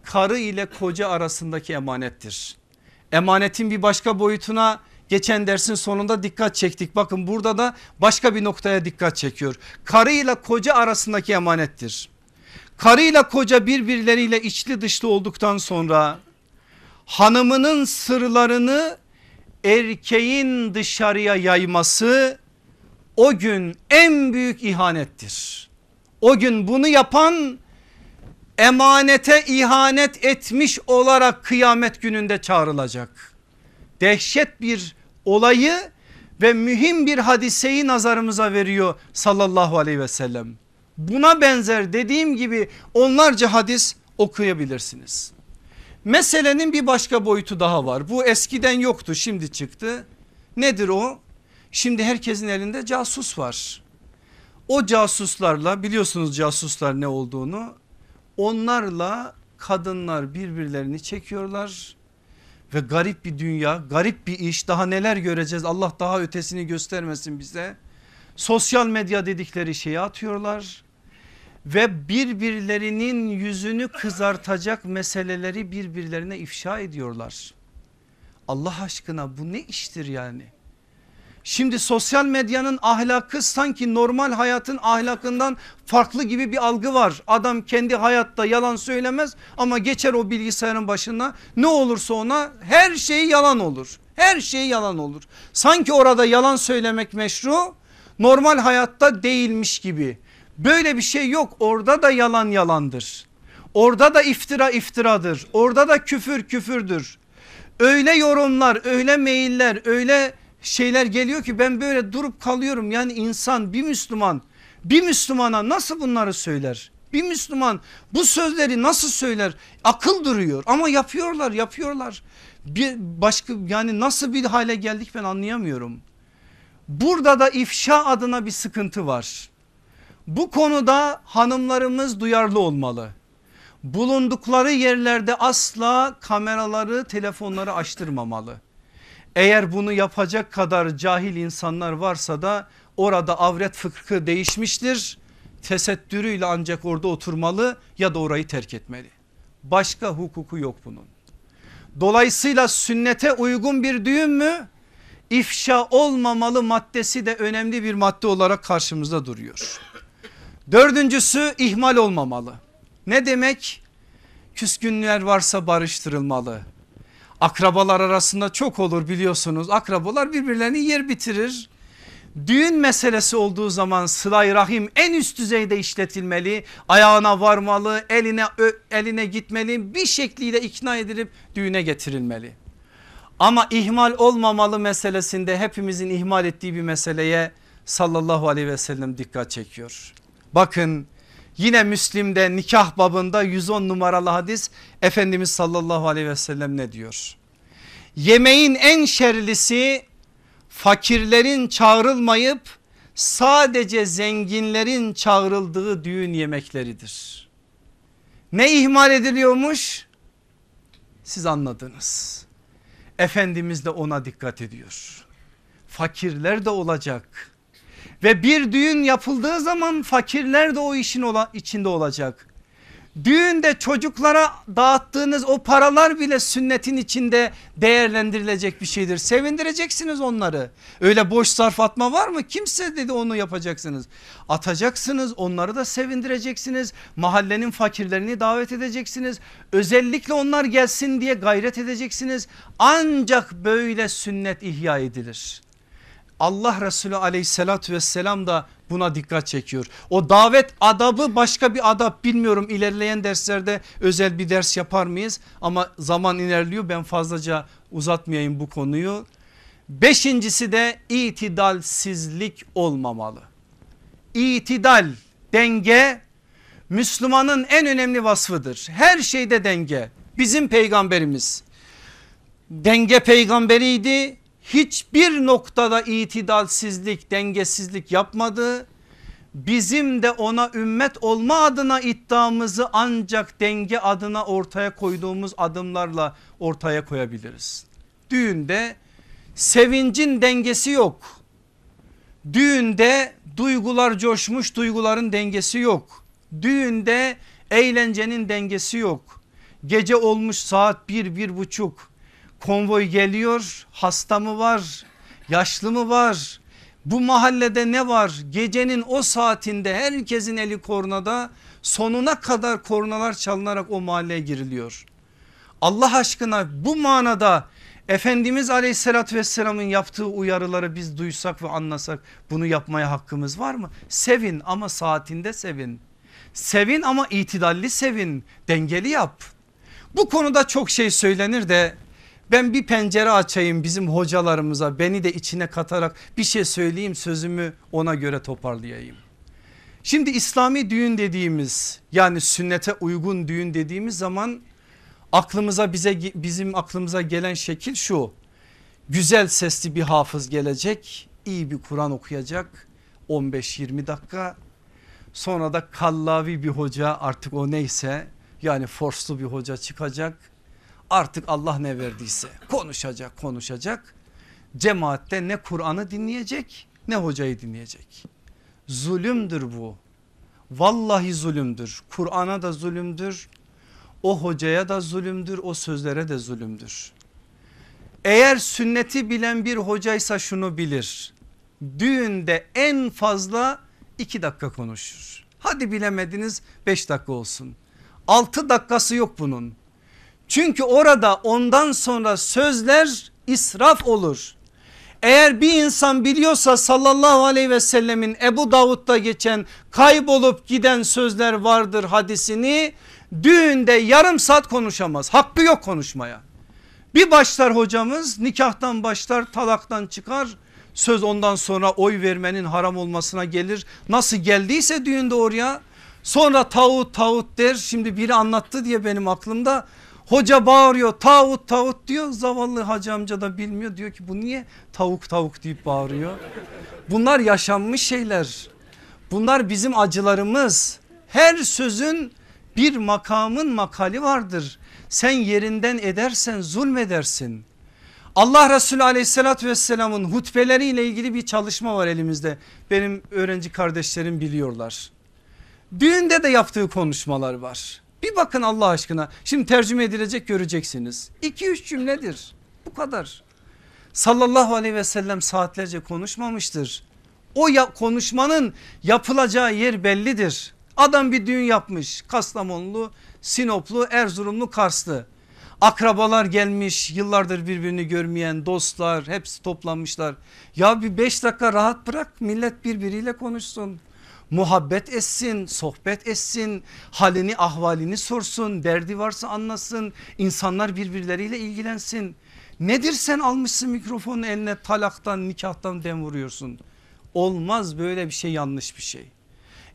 karı ile koca arasındaki emanettir. Emanetin bir başka boyutuna geçen dersin sonunda dikkat çektik. Bakın burada da başka bir noktaya dikkat çekiyor. Karı ile koca arasındaki emanettir. Karı ile koca birbirleriyle içli dışlı olduktan sonra hanımının sırlarını erkeğin dışarıya yayması o gün en büyük ihanettir. O gün bunu yapan emanete ihanet etmiş olarak kıyamet gününde çağrılacak. Dehşet bir olayı ve mühim bir hadiseyi nazarımıza veriyor sallallahu aleyhi ve sellem. Buna benzer dediğim gibi onlarca hadis okuyabilirsiniz. Meselenin bir başka boyutu daha var. Bu eskiden yoktu şimdi çıktı. Nedir o? Şimdi herkesin elinde casus var. O casuslarla biliyorsunuz casuslar ne olduğunu onlarla kadınlar birbirlerini çekiyorlar ve garip bir dünya garip bir iş daha neler göreceğiz Allah daha ötesini göstermesin bize. Sosyal medya dedikleri şeyi atıyorlar ve birbirlerinin yüzünü kızartacak meseleleri birbirlerine ifşa ediyorlar. Allah aşkına bu ne iştir yani? Şimdi sosyal medyanın ahlakı sanki normal hayatın ahlakından farklı gibi bir algı var. Adam kendi hayatta yalan söylemez ama geçer o bilgisayarın başına ne olursa ona her şey yalan olur. Her şey yalan olur. Sanki orada yalan söylemek meşru normal hayatta değilmiş gibi. Böyle bir şey yok orada da yalan yalandır. Orada da iftira iftiradır. Orada da küfür küfürdür. Öyle yorumlar öyle mailler öyle şeyler geliyor ki ben böyle durup kalıyorum. Yani insan bir Müslüman bir Müslümana nasıl bunları söyler? Bir Müslüman bu sözleri nasıl söyler? Akıl duruyor ama yapıyorlar yapıyorlar. Bir başka yani nasıl bir hale geldik ben anlayamıyorum. Burada da ifşa adına bir sıkıntı var. Bu konuda hanımlarımız duyarlı olmalı. Bulundukları yerlerde asla kameraları telefonları açtırmamalı. Eğer bunu yapacak kadar cahil insanlar varsa da orada avret fıkhı değişmiştir. Tesettürüyle ancak orada oturmalı ya da orayı terk etmeli. Başka hukuku yok bunun. Dolayısıyla sünnete uygun bir düğün mü? İfşa olmamalı maddesi de önemli bir madde olarak karşımızda duruyor. Dördüncüsü ihmal olmamalı. Ne demek? Küskünler varsa barıştırılmalı. Akrabalar arasında çok olur biliyorsunuz. Akrabalar birbirlerini yer bitirir. Düğün meselesi olduğu zaman sılay rahim en üst düzeyde işletilmeli. Ayağına varmalı, eline eline gitmeli, bir şekliyle ikna edilip düğüne getirilmeli. Ama ihmal olmamalı meselesinde hepimizin ihmal ettiği bir meseleye sallallahu aleyhi ve sellem dikkat çekiyor. Bakın yine Müslim'de nikah babında 110 numaralı hadis Efendimiz sallallahu aleyhi ve sellem ne diyor? Yemeğin en şerlisi fakirlerin çağrılmayıp sadece zenginlerin çağrıldığı düğün yemekleridir. Ne ihmal ediliyormuş? Siz anladınız. Efendimiz de ona dikkat ediyor. Fakirler de olacak ve bir düğün yapıldığı zaman fakirler de o işin ola, içinde olacak. Düğünde çocuklara dağıttığınız o paralar bile sünnetin içinde değerlendirilecek bir şeydir. Sevindireceksiniz onları. Öyle boş sarf atma var mı? Kimse dedi onu yapacaksınız. Atacaksınız onları da sevindireceksiniz. Mahallenin fakirlerini davet edeceksiniz. Özellikle onlar gelsin diye gayret edeceksiniz. Ancak böyle sünnet ihya edilir. Allah Resulü aleyhissalatü vesselam da buna dikkat çekiyor. O davet adabı başka bir adab bilmiyorum ilerleyen derslerde özel bir ders yapar mıyız? Ama zaman ilerliyor ben fazlaca uzatmayayım bu konuyu. Beşincisi de itidalsizlik olmamalı. İtidal denge Müslümanın en önemli vasfıdır. Her şeyde denge. Bizim peygamberimiz denge peygamberiydi hiçbir noktada itidalsizlik dengesizlik yapmadı. Bizim de ona ümmet olma adına iddiamızı ancak denge adına ortaya koyduğumuz adımlarla ortaya koyabiliriz. Düğünde sevincin dengesi yok. Düğünde duygular coşmuş duyguların dengesi yok. Düğünde eğlencenin dengesi yok. Gece olmuş saat bir bir buçuk konvoy geliyor hasta mı var yaşlı mı var bu mahallede ne var gecenin o saatinde herkesin eli kornada sonuna kadar kornalar çalınarak o mahalleye giriliyor. Allah aşkına bu manada Efendimiz aleyhissalatü vesselamın yaptığı uyarıları biz duysak ve anlasak bunu yapmaya hakkımız var mı? Sevin ama saatinde sevin. Sevin ama itidalli sevin dengeli yap. Bu konuda çok şey söylenir de ben bir pencere açayım bizim hocalarımıza beni de içine katarak bir şey söyleyeyim sözümü ona göre toparlayayım. Şimdi İslami düğün dediğimiz yani sünnete uygun düğün dediğimiz zaman aklımıza bize bizim aklımıza gelen şekil şu. Güzel sesli bir hafız gelecek, iyi bir Kur'an okuyacak 15-20 dakika. Sonra da kallavi bir hoca artık o neyse yani forslu bir hoca çıkacak. Artık Allah ne verdiyse konuşacak konuşacak. Cemaatte ne Kur'an'ı dinleyecek ne hocayı dinleyecek. Zulümdür bu. Vallahi zulümdür. Kur'an'a da zulümdür. O hocaya da zulümdür. O sözlere de zulümdür. Eğer sünneti bilen bir hocaysa şunu bilir. Düğünde en fazla iki dakika konuşur. Hadi bilemediniz beş dakika olsun. Altı dakikası yok bunun. Çünkü orada ondan sonra sözler israf olur. Eğer bir insan biliyorsa sallallahu aleyhi ve sellemin Ebu Davud'da geçen kaybolup giden sözler vardır hadisini düğünde yarım saat konuşamaz. Hakkı yok konuşmaya. Bir başlar hocamız nikahtan başlar talaktan çıkar söz ondan sonra oy vermenin haram olmasına gelir. Nasıl geldiyse düğünde oraya sonra tağut tağut der şimdi biri anlattı diye benim aklımda Hoca bağırıyor tavut tavut diyor zavallı hacı amca da bilmiyor diyor ki bu niye tavuk tavuk deyip bağırıyor. Bunlar yaşanmış şeyler bunlar bizim acılarımız her sözün bir makamın makali vardır. Sen yerinden edersen zulmedersin. Allah Resulü aleyhissalatü vesselamın hutbeleriyle ilgili bir çalışma var elimizde. Benim öğrenci kardeşlerim biliyorlar. Düğünde de yaptığı konuşmalar var. Bir bakın Allah aşkına şimdi tercüme edilecek göreceksiniz. 2-3 cümledir bu kadar. Sallallahu aleyhi ve sellem saatlerce konuşmamıştır. O ya, konuşmanın yapılacağı yer bellidir. Adam bir düğün yapmış Kastamonlu, Sinoplu, Erzurumlu, Karslı. Akrabalar gelmiş yıllardır birbirini görmeyen dostlar hepsi toplanmışlar. Ya bir beş dakika rahat bırak millet birbiriyle konuşsun muhabbet etsin, sohbet etsin, halini ahvalini sorsun, derdi varsa anlasın, insanlar birbirleriyle ilgilensin. Nedir sen almışsın mikrofonu eline talaktan nikahtan dem vuruyorsun. Olmaz böyle bir şey yanlış bir şey.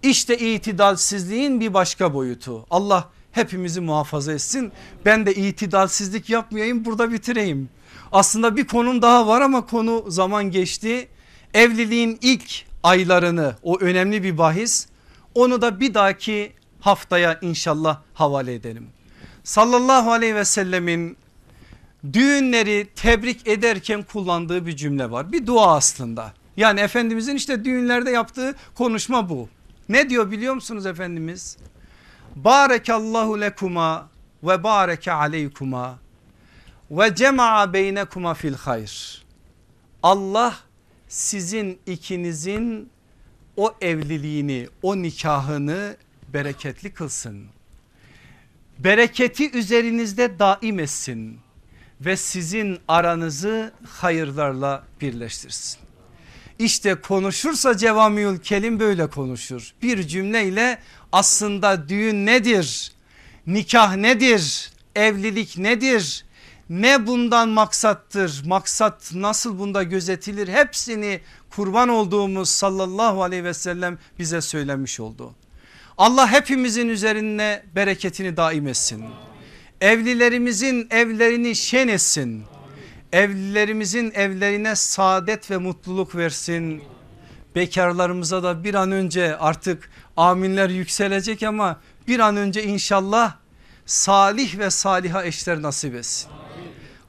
İşte itidalsizliğin bir başka boyutu. Allah hepimizi muhafaza etsin. Ben de itidalsizlik yapmayayım burada bitireyim. Aslında bir konum daha var ama konu zaman geçti. Evliliğin ilk aylarını o önemli bir bahis onu da bir dahaki haftaya inşallah havale edelim. Sallallahu aleyhi ve sellemin düğünleri tebrik ederken kullandığı bir cümle var bir dua aslında. Yani Efendimizin işte düğünlerde yaptığı konuşma bu. Ne diyor biliyor musunuz Efendimiz? Barekallahu lekuma ve bareke aleykuma ve cema'a beynekuma fil hayr. Allah sizin ikinizin o evliliğini o nikahını bereketli kılsın. Bereketi üzerinizde daim etsin ve sizin aranızı hayırlarla birleştirsin. İşte konuşursa Cevamiül Kelim böyle konuşur. Bir cümleyle aslında düğün nedir? Nikah nedir? Evlilik nedir? Ne bundan maksattır maksat nasıl bunda gözetilir hepsini kurban olduğumuz sallallahu aleyhi ve sellem bize söylemiş oldu. Allah hepimizin üzerine bereketini daim etsin. Evlilerimizin evlerini şen etsin. Evlilerimizin evlerine saadet ve mutluluk versin. Bekarlarımıza da bir an önce artık aminler yükselecek ama bir an önce inşallah salih ve saliha eşler nasip etsin.